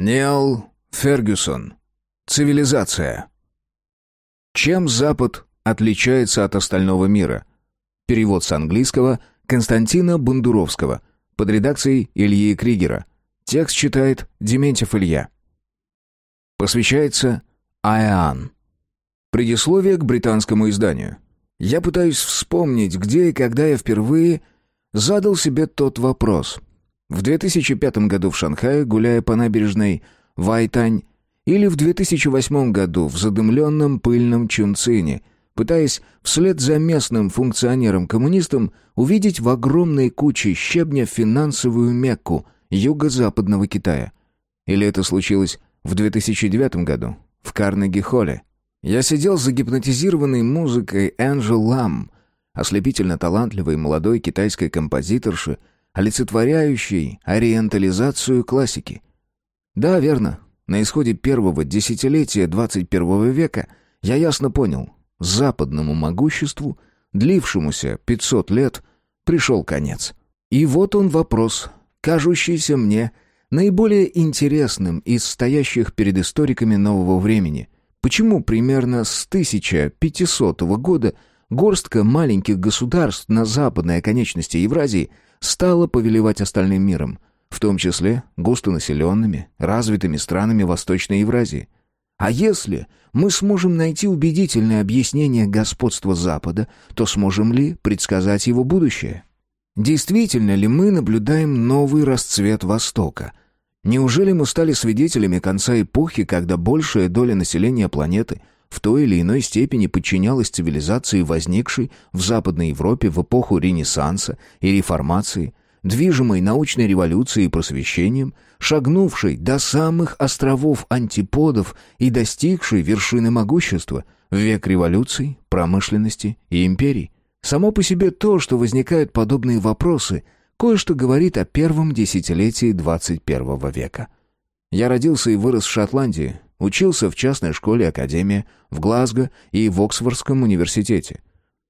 Нил Фергюсон. Цивилизация. Чем Запад отличается от остального мира? Перевод с английского Константина Бандуровского под редакцией Ильи Кригера. Текст читает Дементьев Илья. Посвящается Айан. Предисловие к британскому изданию. Я пытаюсь вспомнить, где и когда я впервые задал себе тот вопрос. В 2005 году в Шанхае, гуляя по набережной Вайтань, или в 2008 году в задымленном пыльном Чунцине, пытаясь вслед за местным функционером-коммунистом увидеть в огромной куче щебня финансовую Мекку юго-западного Китая. Или это случилось в 2009 году в Карнеги-холле. Я сидел загипнотизированной музыкой Энджел Лам, ослепительно талантливой молодой китайской композиторши, олицетворяющей ориентализацию классики. Да, верно, на исходе первого десятилетия 21 века я ясно понял, западному могуществу, длившемуся 500 лет, пришел конец. И вот он вопрос, кажущийся мне наиболее интересным из стоящих перед историками нового времени. Почему примерно с 1500 года горстка маленьких государств на западной оконечности Евразии – стала повелевать остальным миром, в том числе густонаселенными, развитыми странами Восточной Евразии. А если мы сможем найти убедительное объяснение господства Запада, то сможем ли предсказать его будущее? Действительно ли мы наблюдаем новый расцвет Востока? Неужели мы стали свидетелями конца эпохи, когда большая доля населения планеты – в той или иной степени подчинялась цивилизации, возникшей в Западной Европе в эпоху Ренессанса и Реформации, движимой научной революцией и просвещением, шагнувшей до самых островов антиподов и достигшей вершины могущества в век революций, промышленности и империй. Само по себе то, что возникают подобные вопросы, кое-что говорит о первом десятилетии 21 века. Я родился и вырос в Шотландии, Учился в частной школе-академии, в Глазго и в Оксфордском университете.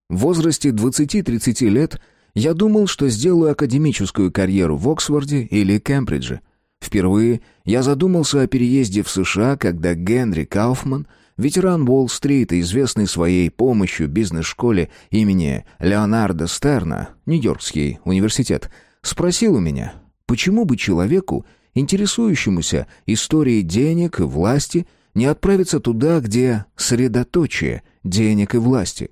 В возрасте 20-30 лет я думал, что сделаю академическую карьеру в Оксфорде или Кембридже. Впервые я задумался о переезде в США, когда Генри Кауфман, ветеран Уолл-стрит и известный своей помощью бизнес-школе имени Леонарда Стерна, Нью-Йоркский университет, спросил у меня, почему бы человеку интересующемуся историей денег и власти, не отправиться туда, где средоточие денег и власти.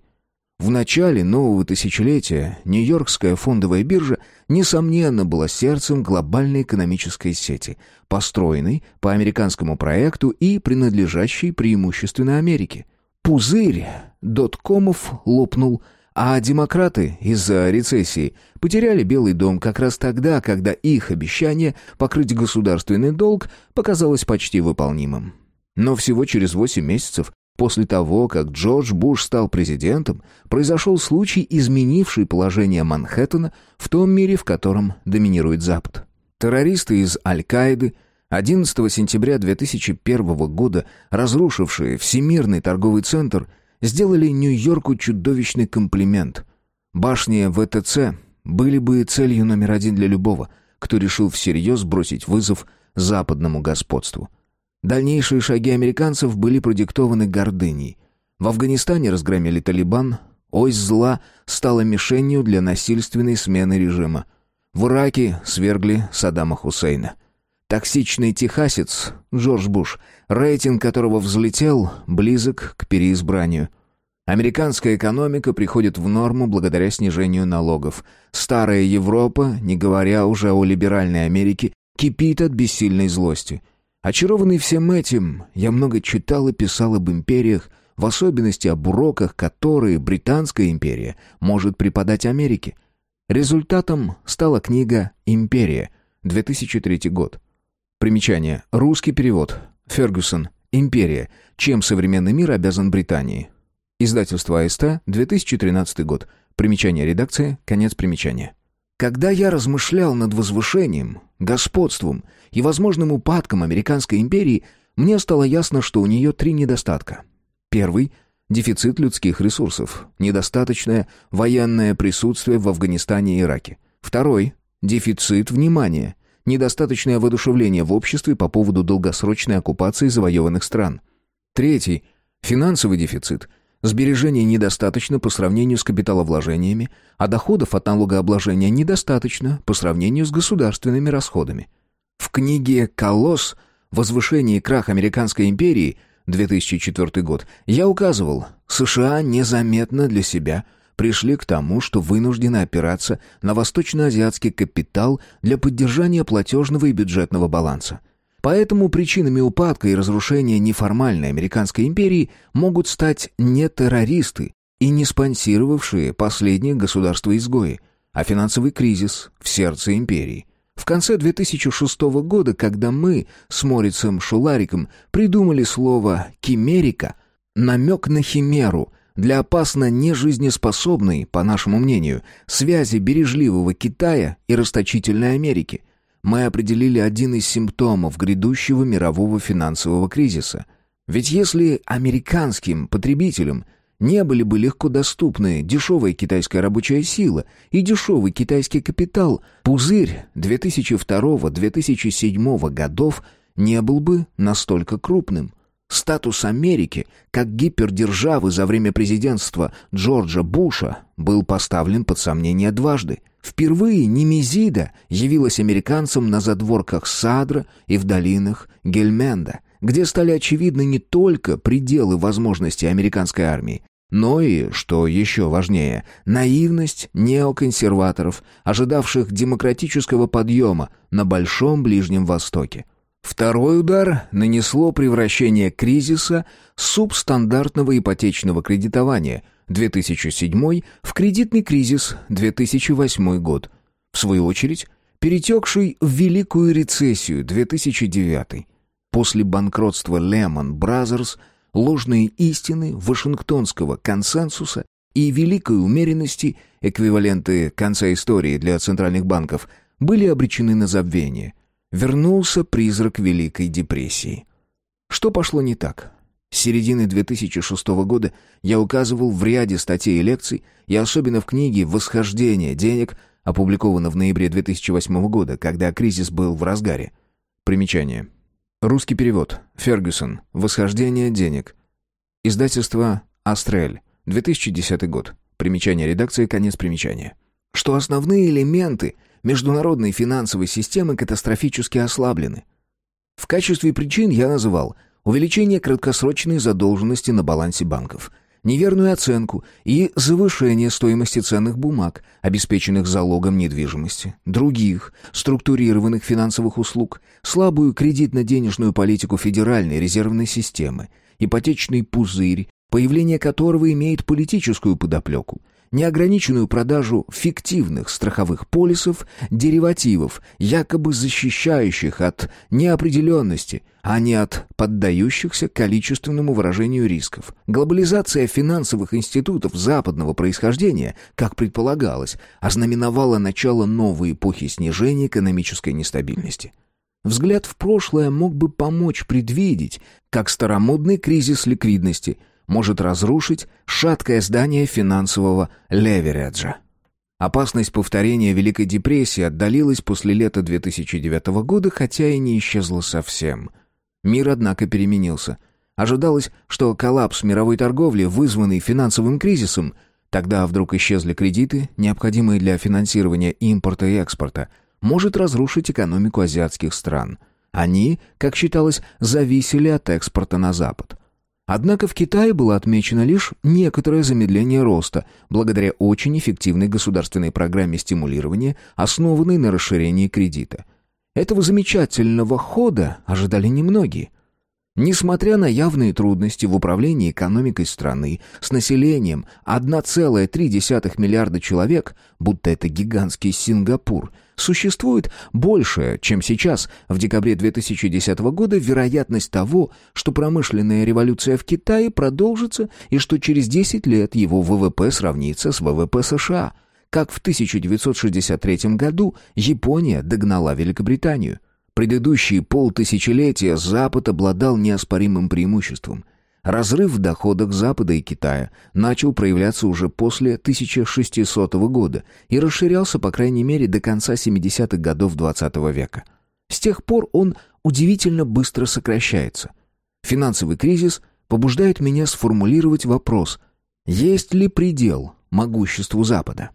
В начале нового тысячелетия Нью-Йоркская фондовая биржа, несомненно, была сердцем глобальной экономической сети, построенной по американскому проекту и принадлежащей преимущественно Америке. Пузырь доткомов лопнул – а демократы из-за рецессии потеряли Белый дом как раз тогда, когда их обещание покрыть государственный долг показалось почти выполнимым. Но всего через 8 месяцев после того, как Джордж Буш стал президентом, произошел случай, изменивший положение Манхэттена в том мире, в котором доминирует Запад. Террористы из Аль-Каиды 11 сентября 2001 года, разрушившие Всемирный торговый центр – сделали Нью-Йорку чудовищный комплимент. Башни ВТЦ были бы целью номер один для любого, кто решил всерьез бросить вызов западному господству. Дальнейшие шаги американцев были продиктованы гордыней. В Афганистане разгромили Талибан, ось зла стала мишенью для насильственной смены режима. В Ираке свергли Саддама Хусейна. Токсичный техасец Джордж Буш, рейтинг которого взлетел, близок к переизбранию. Американская экономика приходит в норму благодаря снижению налогов. Старая Европа, не говоря уже о либеральной Америке, кипит от бессильной злости. Очарованный всем этим, я много читал и писал об империях, в особенности об уроках, которые Британская империя может преподать Америке. Результатом стала книга «Империя», 2003 год. Примечание. Русский перевод. Фергюсон. «Империя. Чем современный мир обязан Британии?» Издательство АСТ, 2013 год. Примечание редакции, конец примечания. Когда я размышлял над возвышением, господством и возможным упадком американской империи, мне стало ясно, что у нее три недостатка. Первый – дефицит людских ресурсов, недостаточное военное присутствие в Афганистане и Ираке. Второй – дефицит внимания, недостаточное воодушевление в обществе по поводу долгосрочной оккупации завоеванных стран. Третий – финансовый дефицит. Сбережений недостаточно по сравнению с капиталовложениями, а доходов от налогообложения недостаточно по сравнению с государственными расходами. В книге «Колосс. Возвышение и крах Американской империи» 2004 год я указывал, США незаметно для себя – пришли к тому, что вынуждены опираться на восточноазиатский капитал для поддержания платежного и бюджетного баланса. Поэтому причинами упадка и разрушения неформальной американской империи могут стать не террористы и не спонсировавшие последние государства-изгои, а финансовый кризис в сердце империи. В конце 2006 года, когда мы с Морицем Шулариком придумали слово «кимерика», намек на химеру, для опасно нежизнеспособной, по нашему мнению, связи бережливого Китая и расточительной Америки, мы определили один из симптомов грядущего мирового финансового кризиса. Ведь если американским потребителям не были бы легко доступны дешевая китайская рабочая сила и дешевый китайский капитал, пузырь 2002-2007 годов не был бы настолько крупным. Статус Америки как гипердержавы за время президентства Джорджа Буша был поставлен под сомнение дважды. Впервые Немезида явилась американцам на задворках Садра и в долинах Гельменда, где стали очевидны не только пределы возможностей американской армии, но и, что еще важнее, наивность неоконсерваторов, ожидавших демократического подъема на Большом Ближнем Востоке. Второй удар нанесло превращение кризиса субстандартного ипотечного кредитования 2007 в кредитный кризис 2008 год, в свою очередь перетекший в Великую рецессию 2009. После банкротства Lehman Brothers ложные истины Вашингтонского консенсуса и великой умеренности, эквиваленты конца истории для центральных банков, были обречены на забвение – Вернулся призрак Великой депрессии. Что пошло не так? С середины 2006 года я указывал в ряде статей и лекций, и особенно в книге «Восхождение денег», опубликовано в ноябре 2008 года, когда кризис был в разгаре. Примечание. Русский перевод. Фергюсон. «Восхождение денег». Издательство «Астрель». 2010 год. Примечание редакции, конец примечания. Что основные элементы международной финансовой системы катастрофически ослаблены. В качестве причин я называл увеличение краткосрочной задолженности на балансе банков, неверную оценку и завышение стоимости ценных бумаг, обеспеченных залогом недвижимости, других структурированных финансовых услуг, слабую кредитно-денежную политику Федеральной резервной системы, ипотечный пузырь, появление которого имеет политическую подоплеку, неограниченную продажу фиктивных страховых полисов, деривативов, якобы защищающих от неопределенности, а не от поддающихся количественному выражению рисков. Глобализация финансовых институтов западного происхождения, как предполагалось, ознаменовала начало новой эпохи снижения экономической нестабильности. Взгляд в прошлое мог бы помочь предвидеть, как старомодный кризис ликвидности – может разрушить шаткое здание финансового левереджа. Опасность повторения Великой депрессии отдалилась после лета 2009 года, хотя и не исчезла совсем. Мир, однако, переменился. Ожидалось, что коллапс мировой торговли, вызванный финансовым кризисом, тогда вдруг исчезли кредиты, необходимые для финансирования импорта и экспорта, может разрушить экономику азиатских стран. Они, как считалось, зависели от экспорта на Запад. Однако в Китае было отмечено лишь некоторое замедление роста, благодаря очень эффективной государственной программе стимулирования, основанной на расширении кредита. Этого замечательного хода ожидали немногие. Несмотря на явные трудности в управлении экономикой страны с населением 1,3 миллиарда человек, будто это гигантский Сингапур, существует больше, чем сейчас, в декабре 2010 года, вероятность того, что промышленная революция в Китае продолжится и что через 10 лет его ВВП сравнится с ВВП США, как в 1963 году Япония догнала Великобританию. Предыдущие полтысячелетия Запад обладал неоспоримым преимуществом. Разрыв в доходах Запада и Китая начал проявляться уже после 1600 года и расширялся, по крайней мере, до конца 70-х годов XX века. С тех пор он удивительно быстро сокращается. Финансовый кризис побуждает меня сформулировать вопрос, есть ли предел могуществу Запада?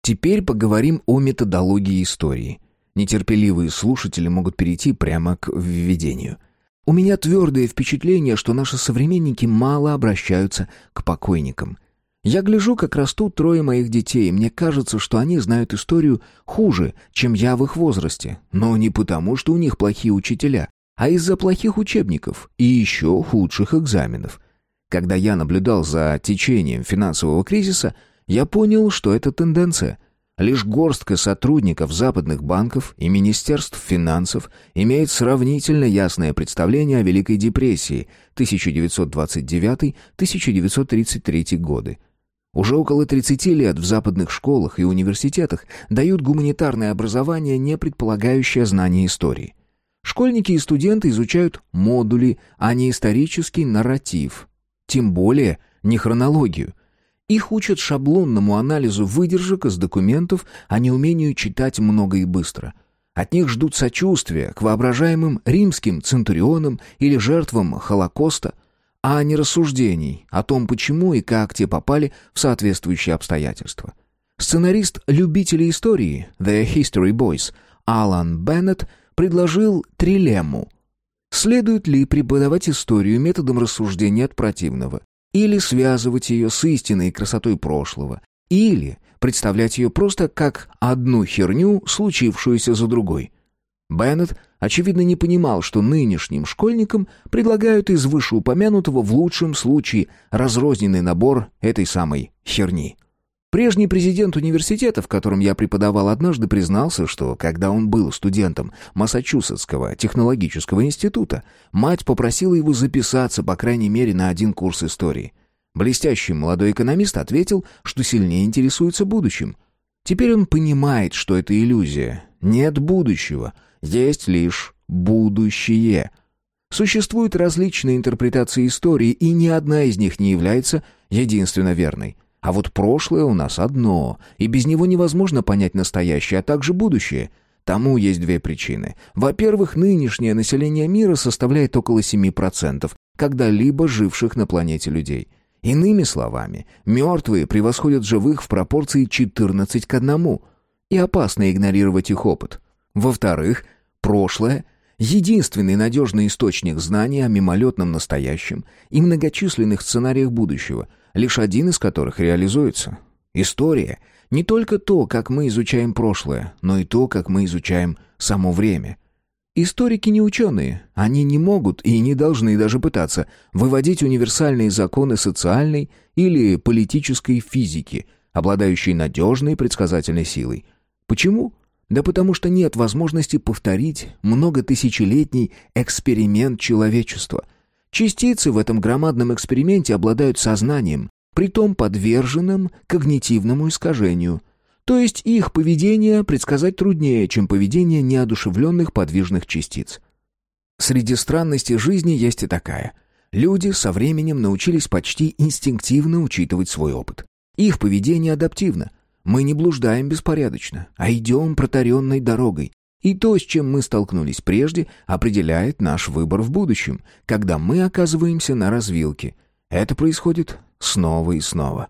Теперь поговорим о методологии истории. Нетерпеливые слушатели могут перейти прямо к введению. У меня твердое впечатление, что наши современники мало обращаются к покойникам. Я гляжу, как растут трое моих детей, и мне кажется, что они знают историю хуже, чем я в их возрасте. Но не потому, что у них плохие учителя, а из-за плохих учебников и еще худших экзаменов. Когда я наблюдал за течением финансового кризиса, я понял, что это тенденция – Лишь горстка сотрудников западных банков и министерств финансов имеет сравнительно ясное представление о Великой депрессии 1929-1933 годы. Уже около 30 лет в западных школах и университетах дают гуманитарное образование, не предполагающее знание истории. Школьники и студенты изучают модули, а не исторический нарратив. Тем более не хронологию. Их учат шаблонному анализу выдержек из документов, а не умению читать много и быстро. От них ждут сочувствия к воображаемым римским центурионам или жертвам Холокоста, а не рассуждений о том, почему и как те попали в соответствующие обстоятельства. Сценарист любителей истории The History Boys Алан Беннет предложил трилемму. Следует ли преподавать историю методом рассуждения от противного? Или связывать ее с истинной красотой прошлого, или представлять ее просто как одну херню, случившуюся за другой. Беннет, очевидно, не понимал, что нынешним школьникам предлагают из вышеупомянутого в лучшем случае разрозненный набор этой самой херни. Прежний президент университета, в котором я преподавал, однажды признался, что, когда он был студентом Массачусетского технологического института, мать попросила его записаться, по крайней мере, на один курс истории. Блестящий молодой экономист ответил, что сильнее интересуется будущим. Теперь он понимает, что это иллюзия. Нет будущего, есть лишь будущее. Существуют различные интерпретации истории, и ни одна из них не является единственно верной. А вот прошлое у нас одно, и без него невозможно понять настоящее, а также будущее. Тому есть две причины. Во-первых, нынешнее население мира составляет около 7% когда-либо живших на планете людей. Иными словами, мертвые превосходят живых в пропорции 14 к 1, и опасно игнорировать их опыт. Во-вторых, прошлое — единственный надежный источник знаний о мимолетном настоящем и многочисленных сценариях будущего — лишь один из которых реализуется. История — не только то, как мы изучаем прошлое, но и то, как мы изучаем само время. Историки не ученые, они не могут и не должны даже пытаться выводить универсальные законы социальной или политической физики, обладающие надежной предсказательной силой. Почему? Да потому что нет возможности повторить многотысячелетний эксперимент человечества — Частицы в этом громадном эксперименте обладают сознанием, притом подверженным когнитивному искажению. То есть их поведение предсказать труднее, чем поведение неодушевленных подвижных частиц. Среди странностей жизни есть и такая. Люди со временем научились почти инстинктивно учитывать свой опыт. Их поведение адаптивно. Мы не блуждаем беспорядочно, а идем протаренной дорогой, и то, с чем мы столкнулись прежде, определяет наш выбор в будущем, когда мы оказываемся на развилке. Это происходит снова и снова.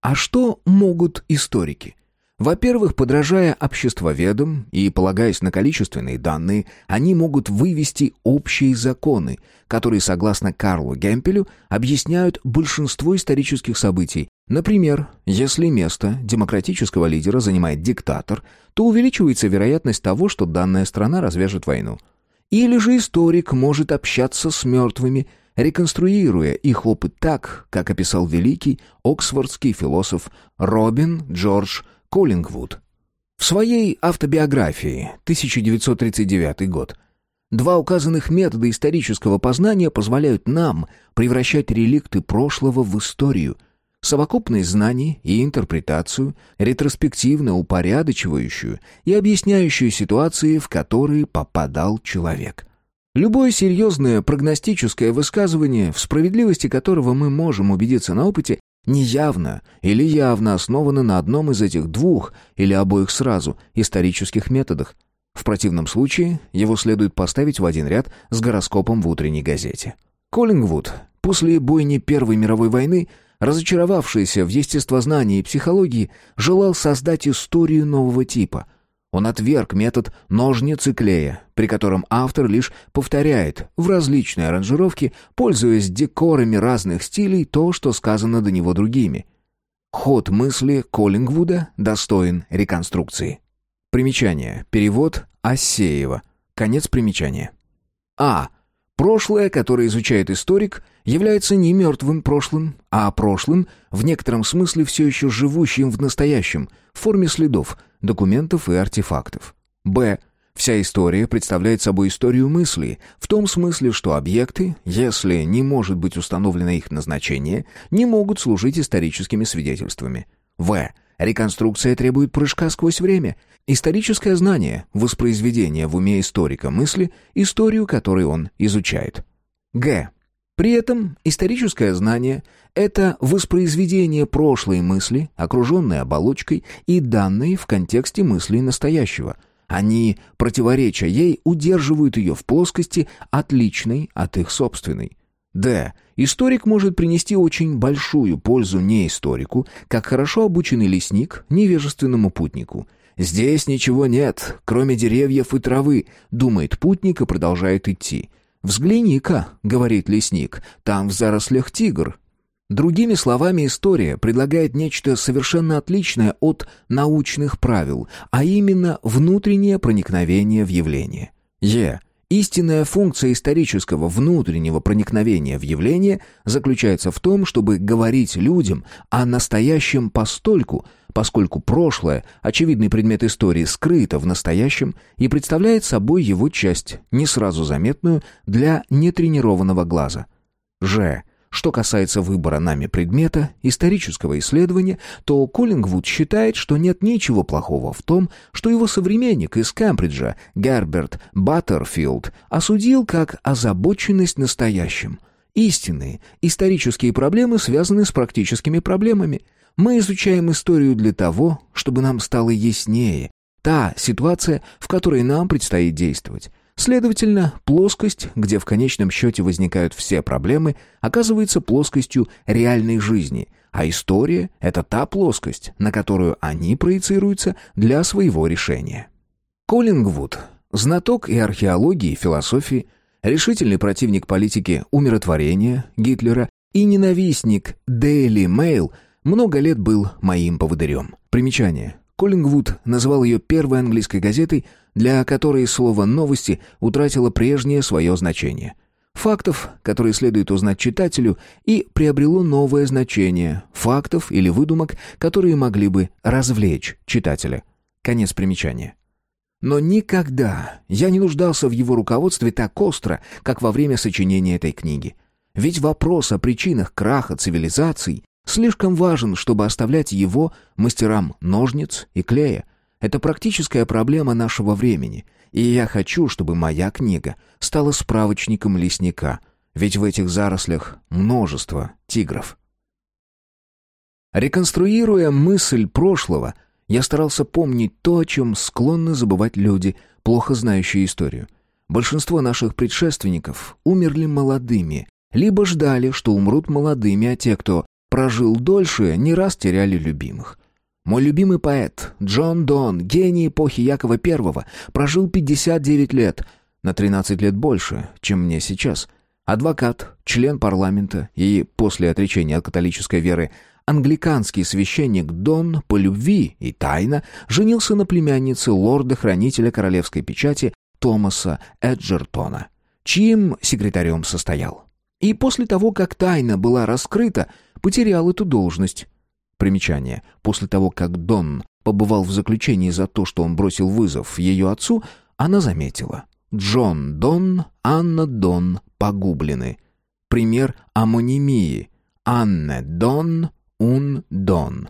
А что могут историки? Во-первых, подражая обществоведам и полагаясь на количественные данные, они могут вывести общие законы, которые, согласно Карлу Гемпелю, объясняют большинство исторических событий. Например, если место демократического лидера занимает диктатор, то увеличивается вероятность того, что данная страна развяжет войну. Или же историк может общаться с мертвыми, реконструируя их опыт так, как описал великий оксфордский философ Робин Джордж Коллингвуд. В своей автобиографии 1939 год два указанных метода исторического познания позволяют нам превращать реликты прошлого в историю, совокупность знаний и интерпретацию, ретроспективно упорядочивающую и объясняющую ситуации, в которые попадал человек. Любое серьезное прогностическое высказывание, в справедливости которого мы можем убедиться на опыте, неявно или явно основаны на одном из этих двух или обоих сразу исторических методах. В противном случае его следует поставить в один ряд с гороскопом в утренней газете. Коллингвуд после бойни Первой мировой войны, разочаровавшийся в естествознании и психологии, желал создать историю нового типа. Он отверг метод ножниц и клея, при котором автор лишь повторяет в различной аранжировке, пользуясь декорами разных стилей, то, что сказано до него другими. Ход мысли Коллингвуда достоин реконструкции. Примечание. Перевод Ассеева. Конец примечания. А. Прошлое, которое изучает историк, является не мертвым прошлым, а прошлым, в некотором смысле все еще живущим в настоящем, в форме следов, документов и артефактов. Б. Вся история представляет собой историю мысли, в том смысле, что объекты, если не может быть установлено их назначение, не могут служить историческими свидетельствами. В. Реконструкция требует прыжка сквозь время. Историческое знание, воспроизведение в уме историка мысли, историю, которую он изучает. Г. При этом историческое знание — это воспроизведение прошлой мысли, окруженной оболочкой и данной в контексте мысли настоящего. Они, противореча ей, удерживают ее в плоскости, отличной от их собственной. Д. Историк может принести очень большую пользу не историку, как хорошо обученный лесник невежественному путнику. «Здесь ничего нет, кроме деревьев и травы», — думает путник и продолжает идти. «Взгляни-ка», — говорит лесник, — «там в зарослях тигр». Другими словами, история предлагает нечто совершенно отличное от научных правил, а именно внутреннее проникновение в явление. Е. Истинная функция исторического внутреннего проникновения в явление заключается в том, чтобы говорить людям о настоящем постольку, поскольку прошлое, очевидный предмет истории, скрыто в настоящем и представляет собой его часть, не сразу заметную для нетренированного глаза. Ж. Что касается выбора нами предмета, исторического исследования, то Коллингвуд считает, что нет ничего плохого в том, что его современник из Кембриджа, Герберт Баттерфилд, осудил как озабоченность настоящим. Истинные исторические проблемы связаны с практическими проблемами. Мы изучаем историю для того, чтобы нам стало яснее та ситуация, в которой нам предстоит действовать. Следовательно, плоскость, где в конечном счете возникают все проблемы, оказывается плоскостью реальной жизни, а история — это та плоскость, на которую они проецируются для своего решения. Коллингвуд, знаток и археологии, и философии, решительный противник политики умиротворения Гитлера и ненавистник Daily Mail, много лет был моим поводырем. Примечание. Коллингвуд назвал ее первой английской газетой, для которой слово «новости» утратило прежнее свое значение. Фактов, которые следует узнать читателю, и приобрело новое значение – фактов или выдумок, которые могли бы развлечь читателя. Конец примечания. Но никогда я не нуждался в его руководстве так остро, как во время сочинения этой книги. Ведь вопрос о причинах краха цивилизаций Слишком важен, чтобы оставлять его мастерам ножниц и клея. Это практическая проблема нашего времени, и я хочу, чтобы моя книга стала справочником лесника, ведь в этих зарослях множество тигров. Реконструируя мысль прошлого, я старался помнить то, о чем склонны забывать люди, плохо знающие историю. Большинство наших предшественников умерли молодыми, либо ждали, что умрут молодыми, а те, кто прожил дольше, не раз теряли любимых. Мой любимый поэт Джон Дон, гений эпохи Якова I, прожил 59 лет, на 13 лет больше, чем мне сейчас. Адвокат, член парламента и, после отречения от католической веры, англиканский священник Дон по любви и тайно женился на племяннице лорда-хранителя королевской печати Томаса Эджертона, чьим секретарем состоял. И после того, как тайна была раскрыта, потерял эту должность. Примечание. После того, как Дон побывал в заключении за то, что он бросил вызов ее отцу, она заметила. Джон Дон, Анна Дон погублены. Пример амонимии. Анне Дон, Ун Дон.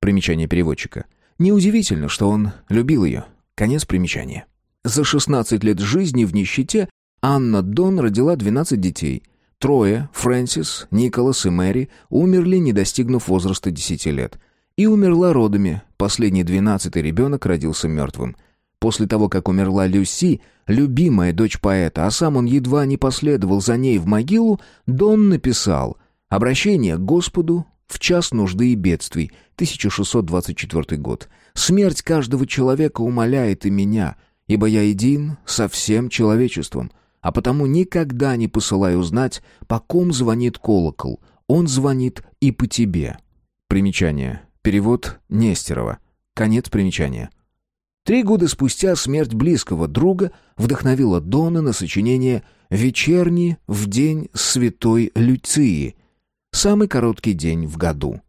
Примечание переводчика. Неудивительно, что он любил ее. Конец примечания. За 16 лет жизни в нищете Анна Дон родила 12 детей. Трое, Фрэнсис, Николас и Мэри, умерли, не достигнув возраста десяти лет. И умерла родами, последний двенадцатый ребенок родился мертвым. После того, как умерла Люси, любимая дочь поэта, а сам он едва не последовал за ней в могилу, Дон написал «Обращение к Господу в час нужды и бедствий», 1624 год. «Смерть каждого человека умоляет и меня, ибо я един со всем человечеством, а потому никогда не посылаю узнать, по ком звонит колокол, он звонит и по тебе». Примечание. Перевод Нестерова. Конец примечания. Три года спустя смерть близкого друга вдохновила Дона на сочинение «Вечерний в день святой Люции», самый короткий день в году.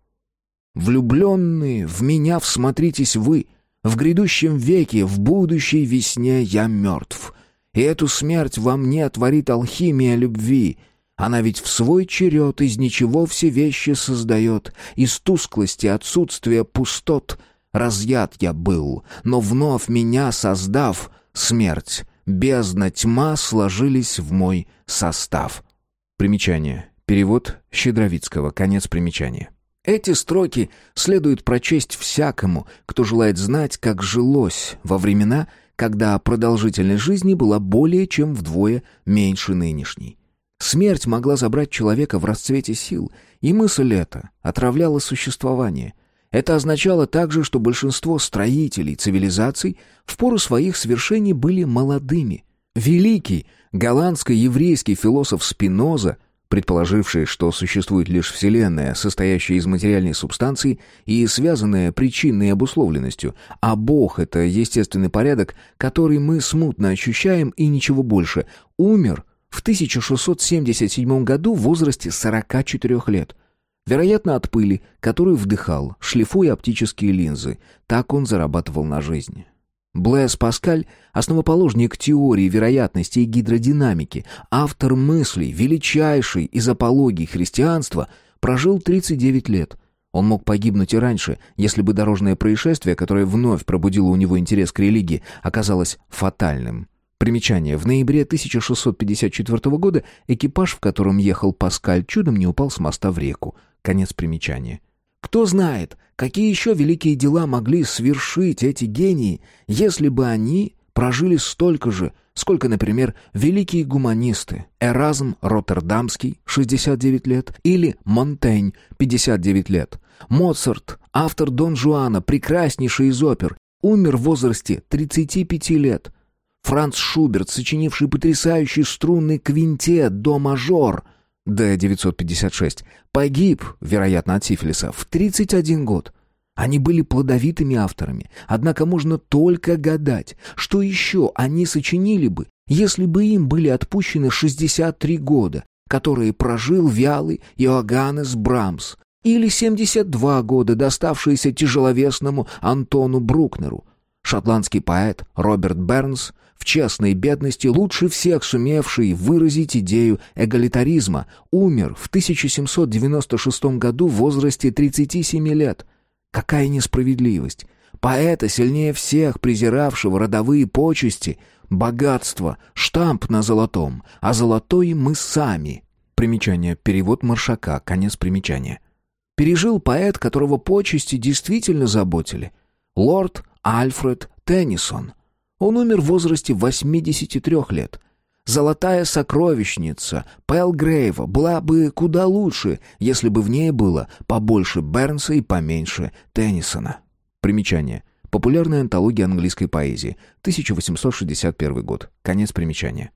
«Влюбленные, в меня всмотритесь вы, в грядущем веке, в будущей весне я мертв, и эту смерть во мне отворит алхимия любви». Она ведь в свой черед из ничего все вещи создает, из тусклости, отсутствия пустот — Разъят я был, но вновь меня создав, смерть, бездна, тьма сложились в мой состав. Примечание. Перевод Щедровицкого. Конец примечания. Эти строки следует прочесть всякому, кто желает знать, как жилось во времена, когда продолжительность жизни была более чем вдвое меньше нынешней. Смерть могла забрать человека в расцвете сил, и мысль эта отравляла существование – это означало также, что большинство строителей цивилизаций в пору своих свершений были молодыми. Великий голландско-еврейский философ Спиноза, предположивший, что существует лишь Вселенная, состоящая из материальной субстанции и связанная причинной обусловленностью, а Бог — это естественный порядок, который мы смутно ощущаем и ничего больше, умер в 1677 году в возрасте 44 лет — Вероятно, от пыли, которую вдыхал, шлифуя оптические линзы. Так он зарабатывал на жизнь. Блэс Паскаль, основоположник теории вероятности и гидродинамики, автор мыслей, величайший из апологий христианства, прожил 39 лет. Он мог погибнуть и раньше, если бы дорожное происшествие, которое вновь пробудило у него интерес к религии, оказалось фатальным. Примечание. В ноябре 1654 года экипаж, в котором ехал Паскаль, чудом не упал с моста в реку. Конец примечания. Кто знает, какие еще великие дела могли свершить эти гении, если бы они прожили столько же, сколько, например, великие гуманисты Эразм Роттердамский, 69 лет, или Монтень, 59 лет. Моцарт, автор Дон Жуана, прекраснейший из опер, умер в возрасте 35 лет. Франц Шуберт, сочинивший потрясающий струнный квинтет «До-мажор», Д-956, погиб, вероятно, от сифилиса, в 31 год. Они были плодовитыми авторами, однако можно только гадать, что еще они сочинили бы, если бы им были отпущены 63 года, которые прожил вялый Иоганнес Брамс, или 72 года, доставшиеся тяжеловесному Антону Брукнеру. Шотландский поэт Роберт Бернс в честной бедности, лучше всех сумевший выразить идею эгалитаризма, умер в 1796 году в возрасте 37 лет. Какая несправедливость! Поэта, сильнее всех презиравшего родовые почести, богатство, штамп на золотом, а золотой мы сами. Примечание. Перевод Маршака. Конец примечания. Пережил поэт, которого почести действительно заботили. Лорд Альфред Теннисон — он умер в возрасте 83 лет. Золотая сокровищница Пэлгрейва была бы куда лучше, если бы в ней было побольше Бернса и поменьше Теннисона. Примечание. Популярная антология английской поэзии. 1861 год. Конец примечания.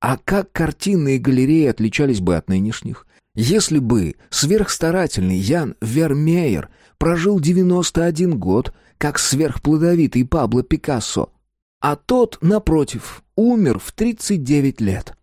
А как картины и галереи отличались бы от нынешних? Если бы сверхстарательный Ян Вермеер прожил 91 год, как сверхплодовитый Пабло Пикассо, а тот, напротив, умер в 39 лет.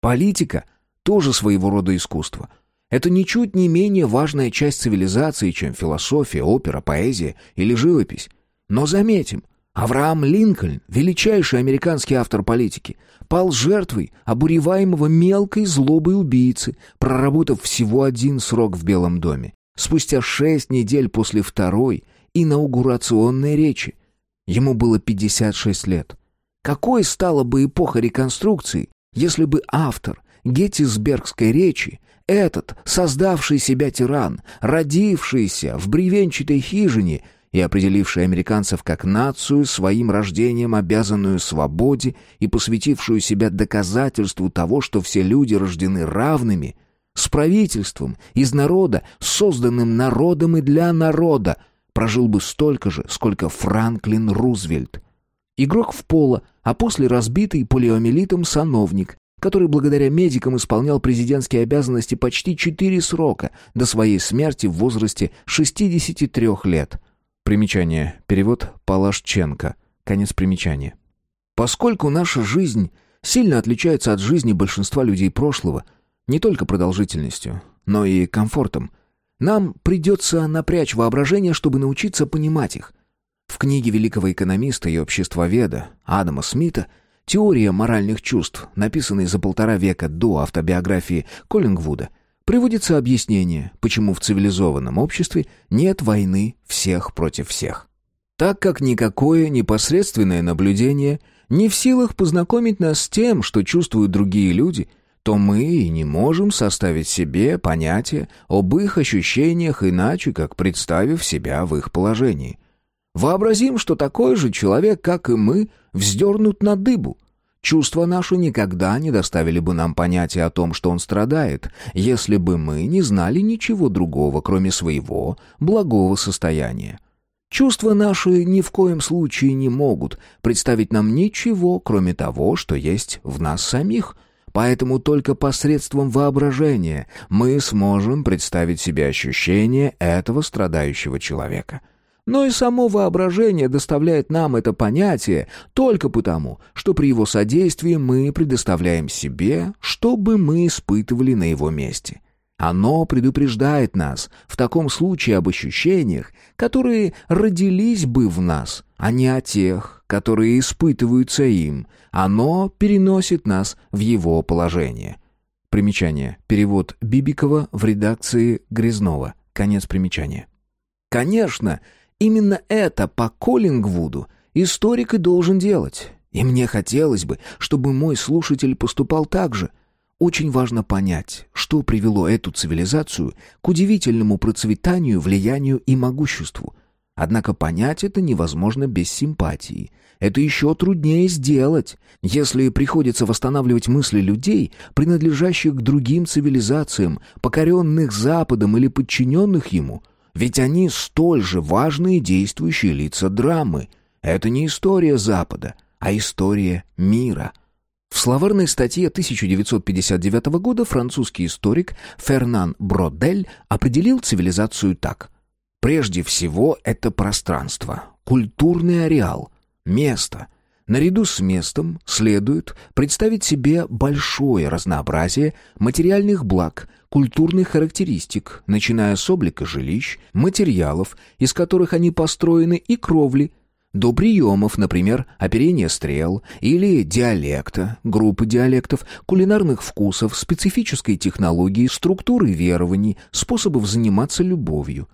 Политика — тоже своего рода искусство. Это ничуть не менее важная часть цивилизации, чем философия, опера, поэзия или живопись. Но заметим, Авраам Линкольн, величайший американский автор политики, пал жертвой обуреваемого мелкой злобой убийцы, проработав всего один срок в Белом доме. Спустя шесть недель после второй инаугурационной речи Ему было 56 лет. Какой стала бы эпоха реконструкции, если бы автор Геттисбергской речи, этот, создавший себя тиран, родившийся в бревенчатой хижине и определивший американцев как нацию, своим рождением обязанную свободе и посвятившую себя доказательству того, что все люди рождены равными, с правительством, из народа, созданным народом и для народа, прожил бы столько же, сколько Франклин Рузвельт. Игрок в поло, а после разбитый полиомиелитом сановник, который благодаря медикам исполнял президентские обязанности почти четыре срока до своей смерти в возрасте 63 лет. Примечание. Перевод Палашченко. Конец примечания. Поскольку наша жизнь сильно отличается от жизни большинства людей прошлого, не только продолжительностью, но и комфортом, нам придется напрячь воображение, чтобы научиться понимать их. В книге великого экономиста и обществоведа Адама Смита «Теория моральных чувств», написанной за полтора века до автобиографии Коллингвуда, приводится объяснение, почему в цивилизованном обществе нет войны всех против всех. Так как никакое непосредственное наблюдение не в силах познакомить нас с тем, что чувствуют другие люди, то мы и не можем составить себе понятие об их ощущениях иначе, как представив себя в их положении. Вообразим, что такой же человек, как и мы, вздернут на дыбу – Чувства наши никогда не доставили бы нам понятия о том, что он страдает, если бы мы не знали ничего другого, кроме своего благого состояния. Чувства наши ни в коем случае не могут представить нам ничего, кроме того, что есть в нас самих, поэтому только посредством воображения мы сможем представить себе ощущение этого страдающего человека — но и само воображение доставляет нам это понятие только потому, что при его содействии мы предоставляем себе, что бы мы испытывали на его месте. Оно предупреждает нас в таком случае об ощущениях, которые родились бы в нас, а не о тех, которые испытываются им. Оно переносит нас в его положение. Примечание. Перевод Бибикова в редакции Грязнова. Конец примечания. Конечно, Именно это по Коллингвуду историк и должен делать. И мне хотелось бы, чтобы мой слушатель поступал так же. Очень важно понять, что привело эту цивилизацию к удивительному процветанию, влиянию и могуществу. Однако понять это невозможно без симпатии. Это еще труднее сделать, если приходится восстанавливать мысли людей, принадлежащих к другим цивилизациям, покоренных Западом или подчиненных ему – ведь они столь же важные действующие лица драмы. Это не история Запада, а история мира. В словарной статье 1959 года французский историк Фернан Бродель определил цивилизацию так. Прежде всего, это пространство, культурный ареал, место – Наряду с местом следует представить себе большое разнообразие материальных благ, культурных характеристик, начиная с облика жилищ, материалов, из которых они построены, и кровли, до приемов, например, оперения стрел или диалекта, группы диалектов, кулинарных вкусов, специфической технологии, структуры верований, способов заниматься любовью,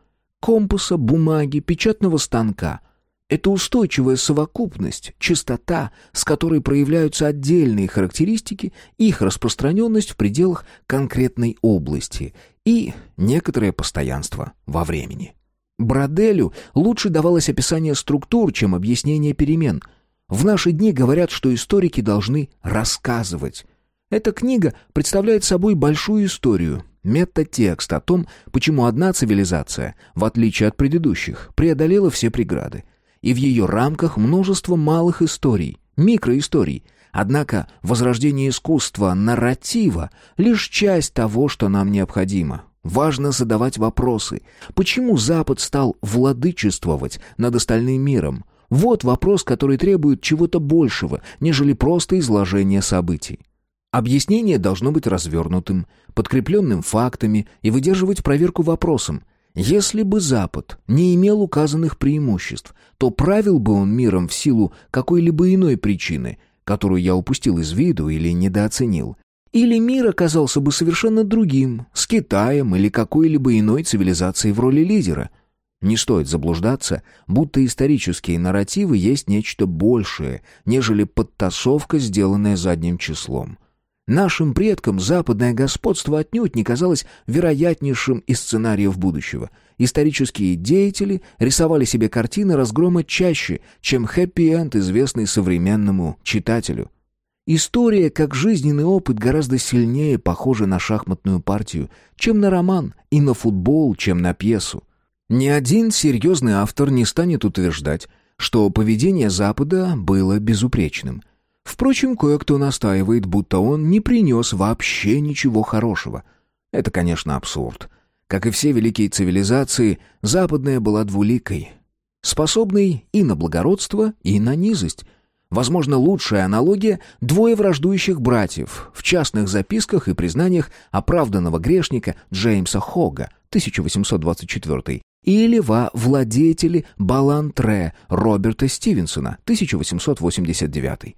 компаса, бумаги, печатного станка – это устойчивая совокупность, частота, с которой проявляются отдельные характеристики, их распространенность в пределах конкретной области и некоторое постоянство во времени. Броделю лучше давалось описание структур, чем объяснение перемен. В наши дни говорят, что историки должны рассказывать. Эта книга представляет собой большую историю, метатекст о том, почему одна цивилизация, в отличие от предыдущих, преодолела все преграды и в ее рамках множество малых историй, микроисторий. Однако возрождение искусства нарратива — лишь часть того, что нам необходимо. Важно задавать вопросы. Почему Запад стал владычествовать над остальным миром? Вот вопрос, который требует чего-то большего, нежели просто изложение событий. Объяснение должно быть развернутым, подкрепленным фактами и выдерживать проверку вопросом – если бы Запад не имел указанных преимуществ, то правил бы он миром в силу какой-либо иной причины, которую я упустил из виду или недооценил. Или мир оказался бы совершенно другим, с Китаем или какой-либо иной цивилизацией в роли лидера. Не стоит заблуждаться, будто исторические нарративы есть нечто большее, нежели подтасовка, сделанная задним числом. Нашим предкам западное господство отнюдь не казалось вероятнейшим из сценариев будущего. Исторические деятели рисовали себе картины разгрома чаще, чем хэппи-энд, известный современному читателю. История, как жизненный опыт, гораздо сильнее похожа на шахматную партию, чем на роман, и на футбол, чем на пьесу. Ни один серьезный автор не станет утверждать, что поведение Запада было безупречным – Впрочем, кое-кто настаивает, будто он не принес вообще ничего хорошего. Это, конечно, абсурд. Как и все великие цивилизации, западная была двуликой, способной и на благородство, и на низость. Возможно, лучшая аналогия — двое враждующих братьев в частных записках и признаниях оправданного грешника Джеймса Хога, 1824 или во «Владетели Балантре» Роберта Стивенсона, 1889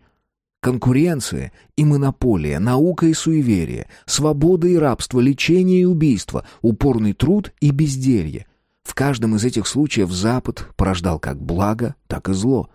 Конкуренция и монополия, наука и суеверие, свобода и рабство, лечение и убийство, упорный труд и безделье. В каждом из этих случаев Запад порождал как благо, так и зло.